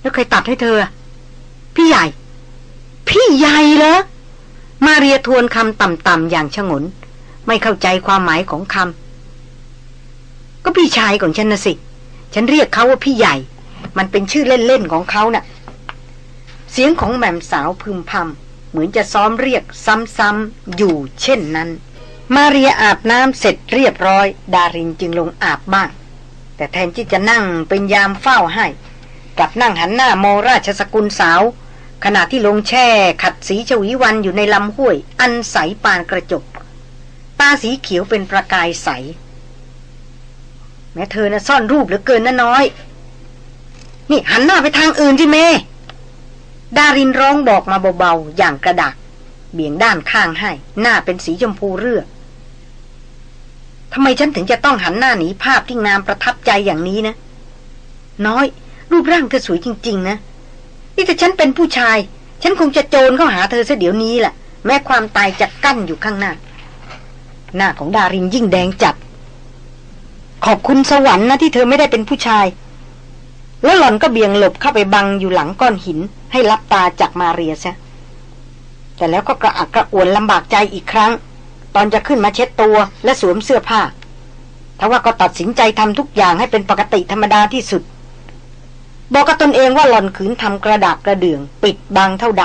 แล้วใครตัดให้เธอ พี่ใหญ่ พี่ใหญ่เหรอ มาเรียทวนคำต่ำๆอย่างชงน ไม่เข้าใจความหมายของคำ ก็พี่ชายของฉันนะสิ ฉันเรียกเขาว่าพี่ใหญ่ มันเป็นชื่อเล่นๆของเขานะ่ะ เสียงของแม่มสาวพึมพำเหมือนจะซ้อมเรียกซ้ำๆอยู่เช่นนั้น มาเรียอาบน้ำเสร็จเรียบร้อย ดารินจึงลงอาบบ้าง แต่แทนที่จะนั่งเป็นยามเฝ้าให้ กลับนั่งหันหน้ามองราชสกุลสาว ขณะที่ลงแช่ขัดสีชวีวันอยู่ในลำห้วย อันใสปานกระจกตาสีเขียวเป็นประกายใส แม้เธอนะ่ะซ่อนรูปเหลือเกินนะน้อย นี่หันหน้าไปทางอื่นสิเม ดารินร้องบอกมาเบาๆ อย่างกระดากเบี่ยงด้านข้างให้ หน้าเป็นสีชมพูเรือทำไมฉันถึงจะต้องหันหน้าหนีภาพที่งามประทับใจอย่างนี้นะ น้อย รูปร่างเธอสวยจริง ๆ นะ นี่ถ้าฉันเป็นผู้ชาย ฉันคงจะโจรเข้าหาเธอซะเดี๋ยวนี้แหละแม้ความตายจะกั้นอยู่ข้างหน้า หน้าของดารินยิ่งแดงจัด ขอบคุณสวรรค์นะที่เธอไม่ได้เป็นผู้ชาย แล้วหล่อนก็เบี่ยงหลบเข้าไปบังอยู่หลังก้อนหิน ให้รับตาจากมาเรียซะแต่แล้วก็กระอักกระอ่วนลำบากใจอีกครั้ง ตอนจะขึ้นมาเช็ดตัวและสวมเสื้อผ้าทว่าก็ตัดสินใจทำทุกอย่างให้เป็นปกติธรรมดาที่สุด บอกกับตนเองว่าหล่อนขืนทำกระดากกระเดื่อง ปิดบังเท่าใด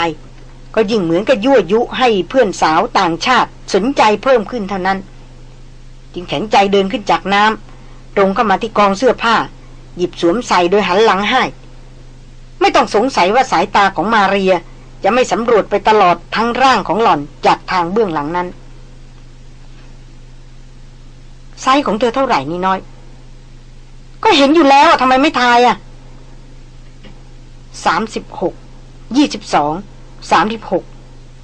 ก็ยิ่งเหมือนกับยั่วยุให้เพื่อนสาวต่างชาติ สนใจเพิ่มขึ้นเท่านั้น จึงแข็งใจเดินขึ้นจากน้ำ ตรงเข้ามาที่กองเสื้อผ้า หยิบสวมใส่โดยหันหลังให้ ไม่ต้องสงสัยว่าสายตาของมาเรียจะไม่สำรวจไปตลอดทั้งร่างของหล่อนจากทางเบื้องหลังนั้น ไซส์ของเธอเท่าไหร่นี่น้อย ก็เห็นอยู่แล้วทำไมไม่ทายอะสามสิบหกยี่สิบสองสามสิบหก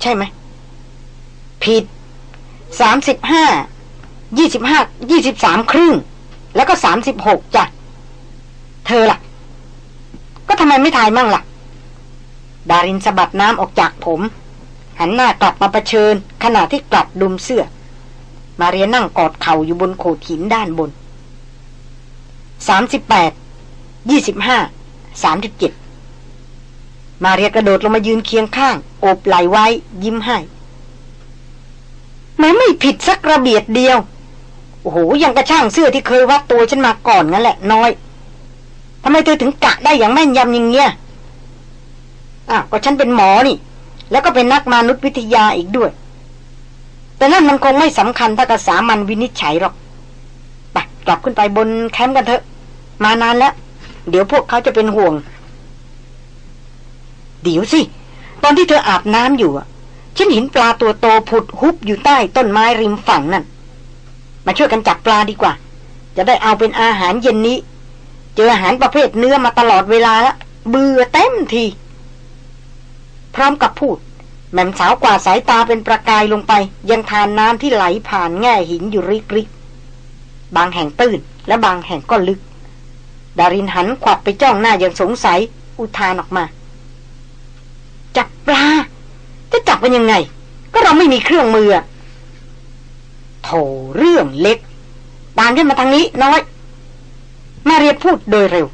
ใช่ไหม ผิดสามสิบห้ายี่สิบห้ายี่สิบสามครึ่ง แล้วก็สามสิบหกจ้ะ เธอล่ะ ก็ทำไมไม่ทายมั่งล่ะ ดารินสะบัดน้ำออกจากผม หันหน้ากลับมาประชิญขณะที่กลัดดุมเสื้อ มาเรียนั่งกอดเข่าอยู่บนโขดหินด้านบนสามสิบแปดยี่สิบห้าสามสิบเจ็ดมาเรียกระโดดลงมายืนเคียงข้าง โอบไหลไว้ ยิ้มให้แม้ไม่ผิดสักระเบียดเดียว อ้โหยังกระช่างเสื้อที่เคยวัดตัวฉันมาก่อนงั้นแหละน้อยทำไมเธอถึงกะได้อย่างแม่นยำอย่างเงี้ยอ้าวก็ฉันเป็นหมอนี่ แล้วก็เป็นนักมนุษยวิทยาอีกด้วย แต่นั่นมันคงไม่สำคัญถ้ากระสามันวินิจฉัยหรอกไปกลับขึ้นไปบนแคมป์กันเถอะ มานานแล้ว เดี๋ยวพวกเขาจะเป็นห่วง เดี๋ยวสิ ตอนที่เธออาบน้ำอยู่อะฉันเห็นปลาตัวโตผุดฮุบอยู่ใต้ต้นไม้ริมฝั่งนั่น มาช่วยกันจับปลาดีกว่า จะได้เอาเป็นอาหารเย็นนี้ เจออาหารประเภทเนื้อมาตลอดเวลาละเบื่อเต็มที พร้อมกับพูด แม่มสาวกว่าสายตาเป็นประกายลงไป ยังทานน้ำที่ไหลผ่านแง่หินอยู่ริกริกบางแห่งตื้นและบางแห่งก็ลึก ดารินหันขวับไปจ้องหน้าอย่างสงสัย อุทานออกมา จับปลา จะจับมันยังไง ก็เราไม่มีเครื่องมือ โถเรื่องเล็ก ตามขึ้นมาทางนี้น้อย มาเรียพูดโดยเร็ว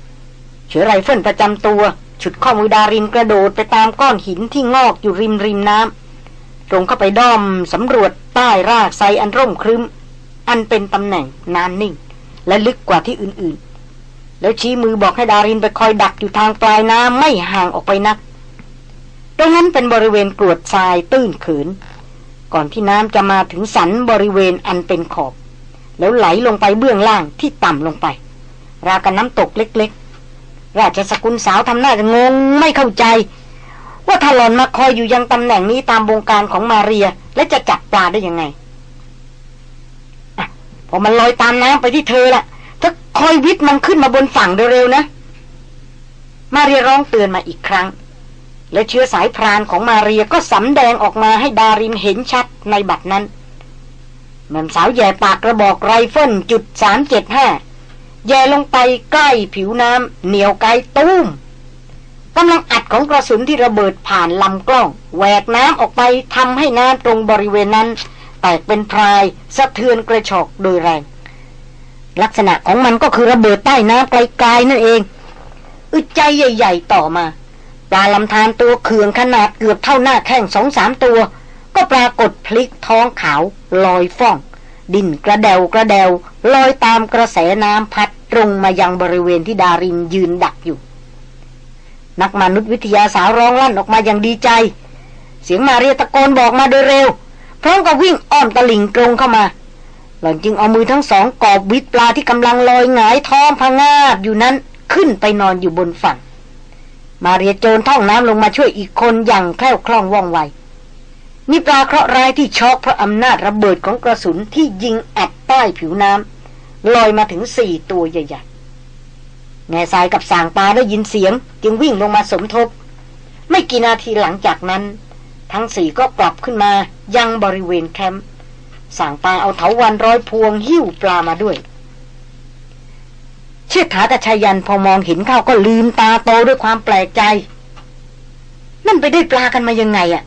ฉวยไรเฟิลประจำตัว ฉุดข้อมือดารินกระโดดไปตามก้อนหินที่งอกอยู่ริมริมน้ำตรงเข้าไปด้อมสำรวจใต้รากไทรอันร่มครึม อันเป็นตำแหน่งน้ำนิ่ง และลึกกว่าที่อื่นๆ แล้วชี้มือบอกให้ดารินไปคอยดักอยู่ทางปลายน้ำไม่ห่างออกไปนักตรงนั้นเป็นบริเวณกรวดทรายตื้นขิน ก่อนที่น้ำจะมาถึงสันบริเวณอันเป็นขอบ แล้วไหลลงไปเบื้องล่างที่ต่ำลงไป ราวกับน้ำตกเล็กๆ ราชสกุลสาวทำหน้าจะงงไม่เข้าใจ ว่าทาหลอนมาคอยอยู่ยังตำแหน่งนี้ตามวงการของมาเรีย และจะจับปลาได้ยังไงอพอมันลอยตามน้ำไปที่เธอละถ้าคอยวิทย์มันขึ้นมาบนฝั่งเร็วๆนะ มาเรียร้องเตือนมาอีกครั้ง และเชื้อสายพรานของมาเรียก็สำแดงออกมาให้ดารินเห็นชัดในบัดนั้นแม่สาวแหย่ปากกระบอกไรเฟิลจุดสามเจ็ดห้าแหย่ลงไปใกล้ผิวน้ำเหนี่ยวไกตูมกำลังอัดของกระสุนที่ระเบิดผ่านลำกล้องแหวกน้ำออกไปทำให้น้ำตรงบริเวณนั้น แตกเป็นพรายสะเทือนกระฉอกโดยแรง ลักษณะของมันก็คือระเบิดใต้น้ำไกลๆนั่นเอง อึดใจใหญ่ ๆ ต่อมา ปลาลำธารตัวเคืองขนาดเกือบเท่าหน้าแข้งสองสามตัว ก็ปรากฏพลิกท้องขาวลอยฟ้อง ดินกระเดวกระเดวลอยตามกระแสน้ำพัดตรงมายังบริเวณที่ดารินยืนดักอยู่ นักมนุษยวิทยาสาวร้องลั่นออกมาอย่างดีใจ เสียงมาเรียตะโกนบอกมาโดยเร็วพร้อมกับวิ่งอ้อมตะลิ่งตรงเข้ามา หล่อนจึงเอามือทั้งสองกอบวิดปลาที่กำลังลอยหงายท้องพงาบอยู่นั้นขึ้นไปนอนอยู่บนฝั่ง มาเรียโจรท่องน้ำลงมาช่วยอีกคนอย่างแคล่วคล่องว่องไวนี่ปลาเคราะห์ร้ายที่ช็อกเพราะอำนาจระเบิดของกระสุนที่ยิงอัดใต้ผิวน้ำลอยมาถึงสี่ตัวใหญ่ๆแง่ทรายกับสางปลาได้ยินเสียง จึงวิ่งลงมาสมทบ ไม่กี่นาทีหลังจากนั้น ทั้งสี่ก็กลับขึ้นมายังบริเวณแคมป์สางปลาเอาเถาวันร้อยพวงหิ้วปลามาด้วย เชิดถากับชายันพอมองเห็นเข้าก็ลืมตาโตด้วยความแปลกใจ นั่นไปได้ปลากันมายังไงอะ่ะ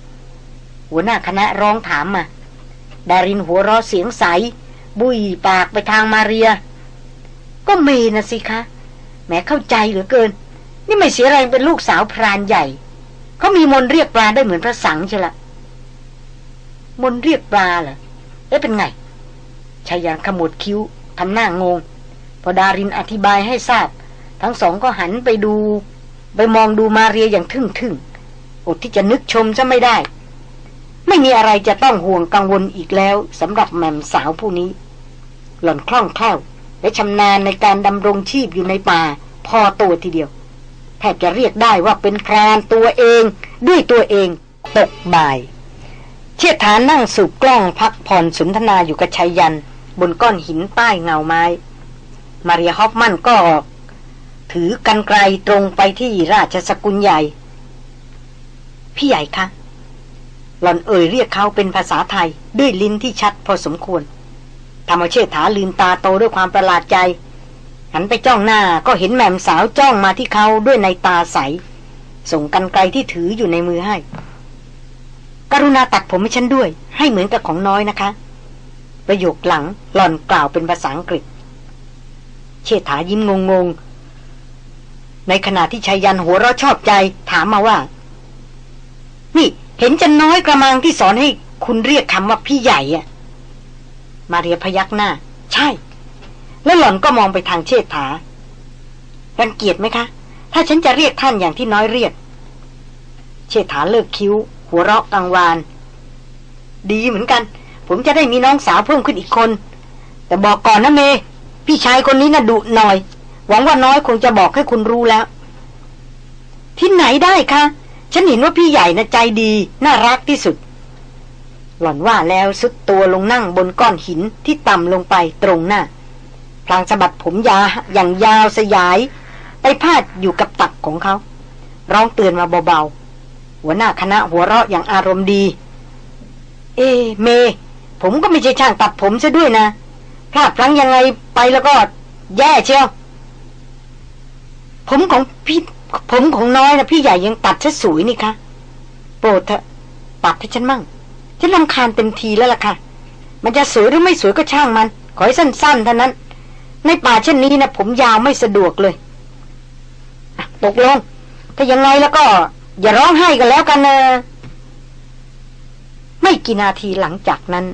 หัวหน้าคณะร้องถามมา ดารินหัวเราะเสียงใส บุยปากไปทางมาเรีย ก็เมนะสิคะ แม้เข้าใจเหลือเกิน นี่ไม่เสียแรงเป็นลูกสาวพรานใหญ่ เขามีมนเรียกปลาได้เหมือนพระสังใช่ละมนเรียกปลาเหรอเอ๊ะเป็นไงชายันขมวดคิ้วทำหน้างง พอดารินอธิบายให้ทราบ ทั้งสองก็หันไปดู ไปมองดูมาเรียอย่างทึ่งๆอดที่จะนึกชมจะไม่ได้ ไม่มีอะไรจะต้องห่วงกังวลอีกแล้วสำหรับแม่มสาวผู้นี้ หล่อนคล่องแคล่ว และชำนาญในการดำรงชีพอยู่ในป่า พอตัวทีเดียวแทบจะเรียกได้ว่าเป็นพรานตัวเอง ด้วยตัวเองตกบ่าย เชิดฐานนั่งสูบกล้องพักผ่อนสนทนาอยู่กับชายยัน บนก้อนหินใต้เงาไม้ มารียฮอฟมันก็ถือกันไกลตรงไปที่ราชสกุลใหญ่ พี่ใหญ่คะหล่อนเอ่ยเรียกเขาเป็นภาษาไทยด้วยลิ้นที่ชัดพอสมควรทำเอาเชิดฐาลืมตาโตด้วยความประหลาดใจ หันไปจ้องหน้าก็เห็นแม่มสาวจ้องมาที่เขาด้วยในตาใส ส่งกันไกลที่ถืออยู่ในมือให้ กรุณาตัดผมให้ฉันด้วย ให้เหมือนกับของน้อยนะคะ ประโยคหลังหล่อนกล่าวเป็นภาษาอังกฤษ เชษฐายิ้มงงงในขณะที่ชายยันหัวเราะชอบใจถามมาว่า นี่เห็นจะน้อยกระมังที่สอนให้คุณเรียกคำว่าพี่ใหญ่อะมาเรียพยักหน้า ใช่ แล้วหล่อนก็มองไปทางเชษฐารังเกียจไหมคะ ถ้าฉันจะเรียกท่านอย่างที่น้อยเรียก เชษฐาเลิกคิ้ว หัวเราะกังวาน ดีเหมือนกัน ผมจะได้มีน้องสาวเพิ่มขึ้นอีกคน แต่บอกก่อนนะเม พี่ชายคนนี้น่ะดุหน่อย หวังว่าน้อยคงจะบอกให้คุณรู้แล้ว ที่ไหนได้คะฉันเห็นว่าพี่ใหญ่น่ะใจดี น่ารักที่สุด หล่อนว่าแล้วสุดตัวลงนั่งบนก้อนหินที่ต่ำลงไปตรงหน้า พลางสะบัดผมยาอย่างยาวสยาย ไปพาดอยู่กับตักของเขา ร้องเตือนมาเบาๆ หัวหน้าคณะหัวเราะอย่างอารมณ์ดี เอ เม ผมก็ไม่ใช่ช่างตัดผมซะด้วยนะ พลาดพลั้งยังไงไปแล้วก็ แย่เชียวผมของพี่ผมของน้อยนะพี่ใหญ่ยังตัดซะสวยนี่คะโปรดเถอะตัดให้ฉันมั่งฉันลำคาญเต็มทีแล้วล่ะค่ะ มันจะสวยหรือไม่สวยก็ช่างมัน ขอให้สั้นๆเท่านั้น ในป่าเช่นนี้นะผมยาวไม่สะดวกเลยตกลงถ้ายังไงแล้วก็ อย่าร้องไห้กันแล้วกันเนะไม่กี่นาทีหลังจากนั้น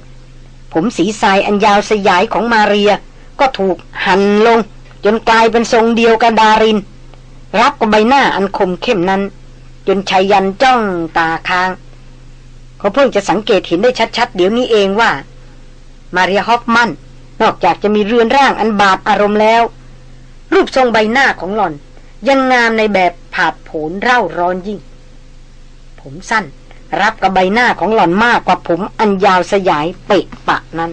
ผมสีทรายอันยาวสยายของมาเรีย ก็ถูกหั่นลง จนกลายเป็นทรงเดียวกับดาริน รับกับใบหน้าอันคมเข้มนั้น จนชัยยันจ้องตาค้าง เขาเพิ่งจะสังเกตเห็นได้ชัดๆ เดี๋ยวนี้เองว่า มาเรียฮอฟมัน นอกจากจะมีเรือนร่างอันบาดอารมณ์แล้ว รูปทรงใบหน้าของหล่อน ยังงามในแบบผาดโผนเร่าร้อนยิ่ง ผมสั้น รับกับใบหน้าของหล่อนมากกว่าผมอันยาวสยายเปะปะนั้น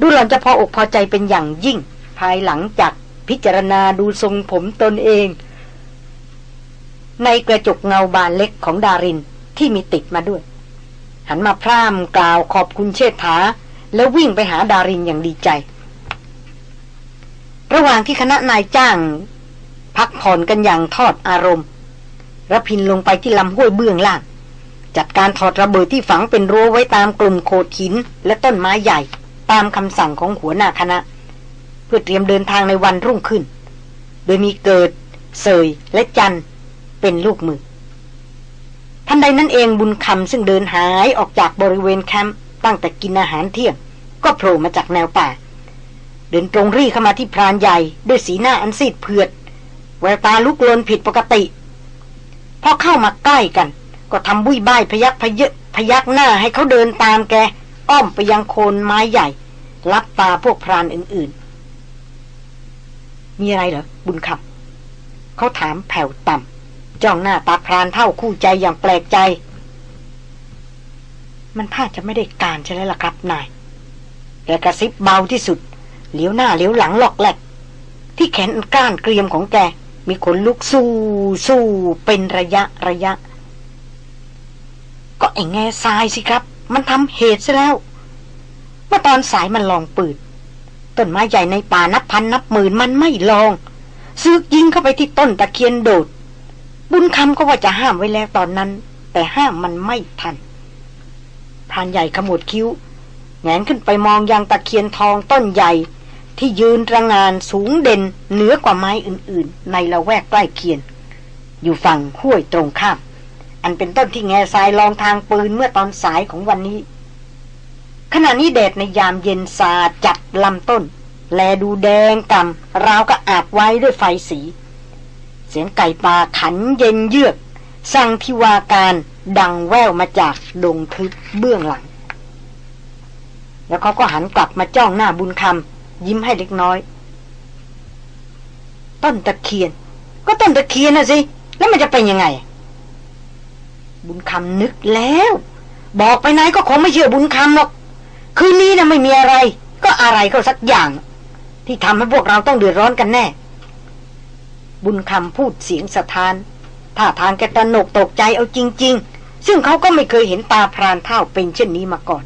ดูหล่อนจะพออกพอใจเป็นอย่างยิ่ง ภายหลังจากพิจารณาดูทรงผมตนเอง ในกระจกเงาบานเล็กของดารินที่มีติดมาด้วย หันมาพร่ำกล่าวขอบคุณเชษฐา แล้ววิ่งไปหาดารินอย่างดีใจ ระหว่างที่คณะนายจ้าง พักผ่อนกันอย่างทอดอารมณ์ ระพินลงไปที่ลำห้วยเบื้องล่าง จัดการถอดระเบิดที่ฝังเป็นรั้วไว้ตามกลุ่มโขดหินและต้นไม้ใหญ่ ตามคำสั่งของหัวหน้าคณะ เพื่อเตรียมเดินทางในวันรุ่งขึ้น โดยมีเกิด เสยและจันเป็นลูกมือทันใดนั้นเองบุญคำซึ่งเดินหายออกจากบริเวณแคมป์ตั้งแต่กินอาหารเที่ยง ก็โผล่มาจากแนวป่า เดินตรงรีเข้ามาที่พรานใหญ่ด้วยสีหน้าอันซีดเผือดแววตาลุกลนผิดปกติ พอเข้ามาใกล้กัน ก็ทำบุยบายพยักพยพยักหน้าให้เขาเดินตามแก อ้อมไปยังโคนไม้ใหญ่ รับตาพวกพรานอื่นๆ มีอะไรเหรอ บุญคำเขาถามแผ่วต่ำจ้องหน้าตาพรานเท่าคู่ใจอย่างแปลกใจ มันท่าจะไม่ได้การใช่ไหมล่ะครับนายแกกระซิบเบาที่สุด เหลียวหน้าเหลียวหลังหลอกแหลกที่แขนก้านเกรียมของแก มีขนลุกสู้สู้เป็นระยะระยะ ก็ไอ้แง่ทรายสิครับ มันทำเหตุซะแล้ว เมื่อตอนสายมันลองปืนต้นไม้ใหญ่ในป่านับพันนับหมื่นมันไม่ลองซึกยิงเข้าไปที่ต้นตะเคียนโดด บุญคำก็ว่าจะห้ามไว้แล้วตอนนั้น แต่ห้ามมันไม่ทันพรานใหญ่ขมวดคิ้วแงนขึ้นไปมองยังตะเคียนทองต้นใหญ่ ที่ยืนระงานสูงเด่นเหนือกว่าไม้อื่นๆ ในละแวกใกล้เคียงอยู่ฝั่งห้วยตรงข้าม อันเป็นต้นที่แง่ทรายลองทางปืนเมื่อตอนสายของวันนี้ ขณะนี้แดดในยามเย็นสาจัดลำต้น แลดูแดงกำราวก็อาบไว้ด้วยไฟสี เสียงไก่ป่าขันเย็นเยือก สั่งทิวาการดังแววมาจากดงทึบเบื้องหลัง แล้วเขาก็หันกลับมาจ้องหน้าบุญคำ ยิ้มให้เล็กน้อย ต้นตะเคียน ก็ต้นตะเคียนนะสิ แล้วมันจะเป็นยังไง บุญคำนึกแล้ว บอกไปไหนก็คงไม่เชื่อบุญคำหรอก คืนนี้นะไม่มีอะไร ก็อะไรก็สักอย่าง ที่ทำให้พวกเราต้องเดือดร้อนกันแน่ บุญคำพูดเสียงสะท้านท่าทางแกตนกตกใจเอาจริง ๆ ซึ่งเขาก็ไม่เคยเห็นตาพรานเท่าเป็นเช่นนี้มาก่อน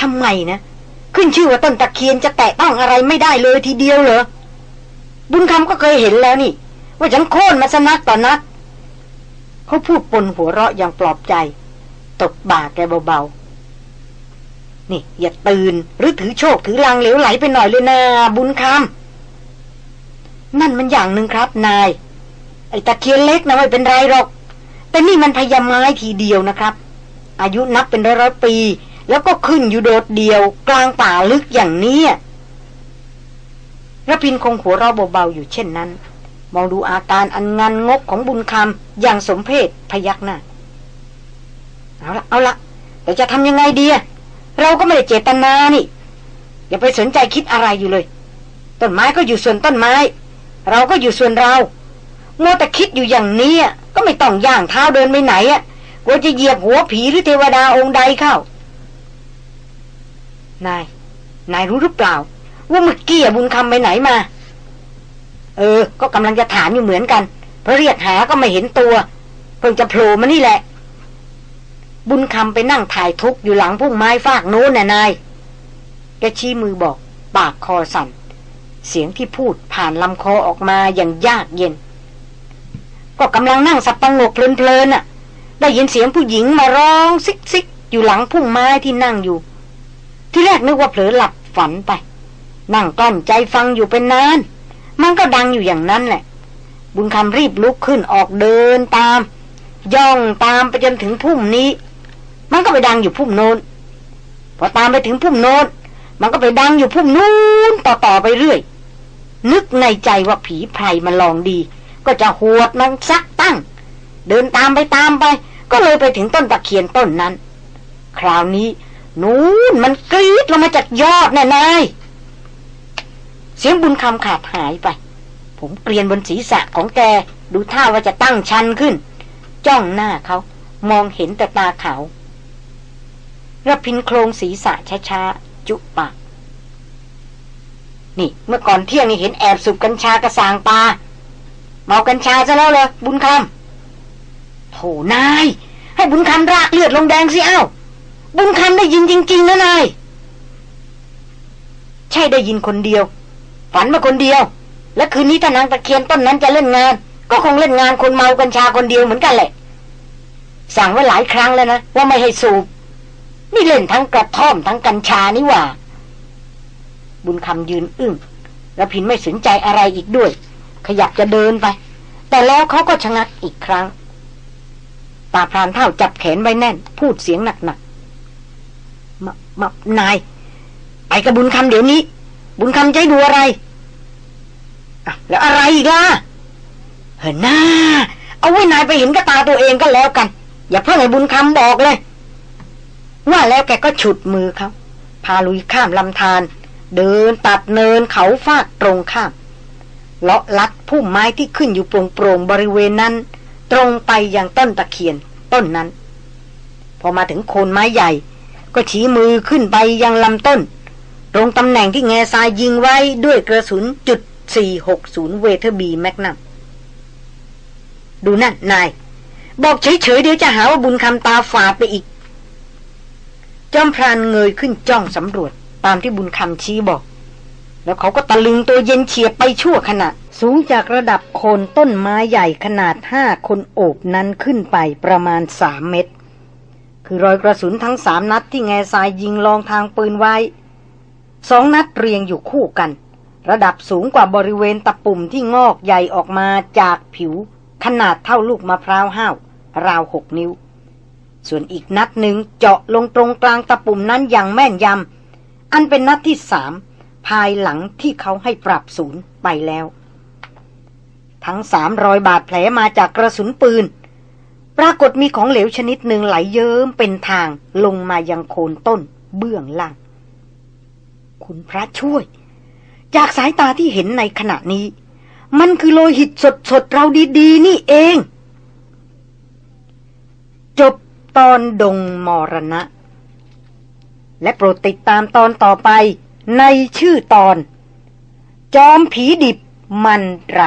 ทำไมนะ ขึ้นชื่อว่าต้นตะเคียนจะแตะต้องอะไรไม่ได้เลยทีเดียวเหรอ บุญคำก็เคยเห็นแล้วนี่ ว่าฉันโค่นมาสนักต่อนัก เขาพูดปนหัวเราะอย่างปลอบใจ ตบบ่าแกเบาๆ นี่ อย่าตื่น หรือถือโชคถือลางเหลวไหลไปหน่อยเลยนะบุญคำนั่นมันอย่างหนึ่งครับนาย ไอ้ตะเคียนเล็กนะไม่เป็นไรหรอก แต่นี่มันพยาไม้ทีเดียวนะครับ อายุนับเป็นร้อยปี แล้วก็ขึ้นอยู่โดดเดียวกลางป่าลึกอย่างนี้ระพินคงหัวเราเบาๆอยู่เช่นนั้น มองดูอาการอันงันงกของบุญคำอย่างสมเพศพยักหน้าเอาละเอาละแต่จะทำยังไงดีเราก็ไม่ได้เจตนานี่ อย่าไปสนใจคิดอะไรอยู่เลย ต้นไม้ก็อยู่ส่วนต้นไม้ เราก็อยู่ส่วนเราโง่แต่คิดอยู่อย่างนี้ก็ไม่ต้องย่างเท้าเดินไปไหนอะกลัวจะเหยียบหัวผีหรือเทวดาองค์ใดเข้า นาย นายรู้หรือเปล่า ว่าเมื่อกี้บุญคำไปไหนมา เออ ก็กำลังจะถามอยู่เหมือนกัน เพราะเรียกหาก็ไม่เห็นตัว เพิ่งจะโผล่มานี่แหละ บุญคำไปนั่งถ่ายทุกอยู่หลังพุ่งไม้ฟากโน้นน่ะนายแกชี้มือบอก ปากคอสั่น เสียงที่พูดผ่านลำคอออกมาอย่างยากเย็น ก็กำลังนั่งสับประงกเพลินๆน่ะ ได้ยินเสียงผู้หญิงมาร้องซิกซิกอยู่หลังพุ่งไม้ที่นั่งอยู่ ที่แรกนึกว่าเผลอหลับฝันไป นั่งกลั้นใจฟังอยู่เป็นนาน มันก็ดังอยู่อย่างนั้นแหละ บุญคำรีบลุกขึ้นออกเดินตาม ย่องตามไปจนถึงพุ่มนี้ มันก็ไปดังอยู่พุ่มโน้น พอตามไปถึงพุ่มโน้น มันก็ไปดังอยู่พุ่มนู้นต่อต่อไปเรื่อย นึกในใจว่าผีไพรมันลองดี ก็จะหวดมันซักตั้ง เดินตามไปตามไป ก็เลยไปถึงต้นตะเคียนต้นนั้น คราวนี้ นู้นมันกรีดลงมาจากยอดแน่นายเสียงบุญคำขาดหายไป ผมเกลียนบนศีรษะของแก ดูท่าว่าจะตั้งชันขึ้น จ้องหน้าเขา มองเห็นแต่ตาเขาระพินโครงศีรษะช้าๆ จุปาก นี่ เมื่อก่อนเที่ยงนี่เห็นแอบสูบกัญชากระสางปลาเมากัญชาซะแล้วเลยบุญคำโถนาย ให้บุญคำรากเลือดลงแดงสิเอ้า บุญคำได้ยินจริง ๆนะนาย ใช่ได้ยินคนเดียว ฝันมาคนเดียว และคืนนี้ถ้านางตะเคียนต้นนั้นจะเล่นงาน ก็คงเล่นงานคนเมากัญชาคนเดียวเหมือนกันแหละ สั่งไว้หลายครั้งแล้วนะว่าไม่ให้สูบ นี่เล่นทั้งกระท่อมทั้งกัญชานี่หว่า บุญคำยืนอึ้งแล้วพินไม่สนใจอะไรอีกด้วย ขยับจะเดินไป แต่แล้วเขาก็ชะงักอีกครั้ง ตาพรานเท่าจับแขนไว้แน่น พูดเสียงหนักๆ มามานาย ไปกับบุญคำเดี๋ยวนี้ บุญคำจะให้ดูอะไรอะแล้วอะไรอีกล่ะเฮ้ยน้าเอาไว้นายไปเห็นกับตาตัวเองก็แล้วกัน อย่าเพิ่งให้บุญคำบอกเลย ว่าแล้วแกก็ฉุดมือเขาพาลุยข้ามลำธารเดินตัดเนินเขาฟากตรงข้ามเลาะลัดพุ่มไม้ที่ขึ้นอยู่โปร่งๆบริเวณนั้น ตรงไปยังต้นตะเคียนต้นนั้น พอมาถึงโคนไม้ใหญ่ ก็ชี้มือขึ้นไปยังลำต้น ตรงตำแหน่งที่แง่ทรายยิงไว้ด้วยกระสุนจุด460 Weatherby Magnum ดูนั่นนาย บอกเฉยๆเดี๋ยวจะหาว่าบุญคำตาฝาดไปอีก จอมพรานเงยขึ้นจ้องสำรวจตามที่บุญคำชี้บอก แล้วเขาก็ตะลึงตัวเย็นเฉียบไปชั่วขณะ สูงจากระดับโคนต้นไม้ใหญ่ขนาดห้าคนโอบนั้นขึ้นไปประมาณสามเมตร คือรอยกระสุนทั้งสามนัดที่แง่ทรายยิงลองทางปืนไว้สองนัดเรียงอยู่คู่กัน ระดับสูงกว่าบริเวณตะปุ่มที่งอกใหญ่ออกมาจากผิว ขนาดเท่าลูกมะพร้าวห้าว ราวหกนิ้ว ส่วนอีกนัดหนึ่งเจาะลงตรงกลางตะปุ่มนั้นอย่างแม่นยำอันเป็นนัดที่สามภายหลังที่เขาให้ปรับศูนย์ไปแล้ว ทั้งสามรอยบาดแผลมาจากกระสุนปืน ปรากฏมีของเหลวชนิดหนึ่งไหลเยิ้มเป็นทางลงมายังโคนต้นเบื้องล่าง คุณพระช่วย จากสายตาที่เห็นในขณะนี้ มันคือโลหิตสดๆเราดีๆ นี่เอง จบตอนดงมรณะ และโปรดติดตามตอนต่อไปในชื่อตอน จอมผีดิบมันไร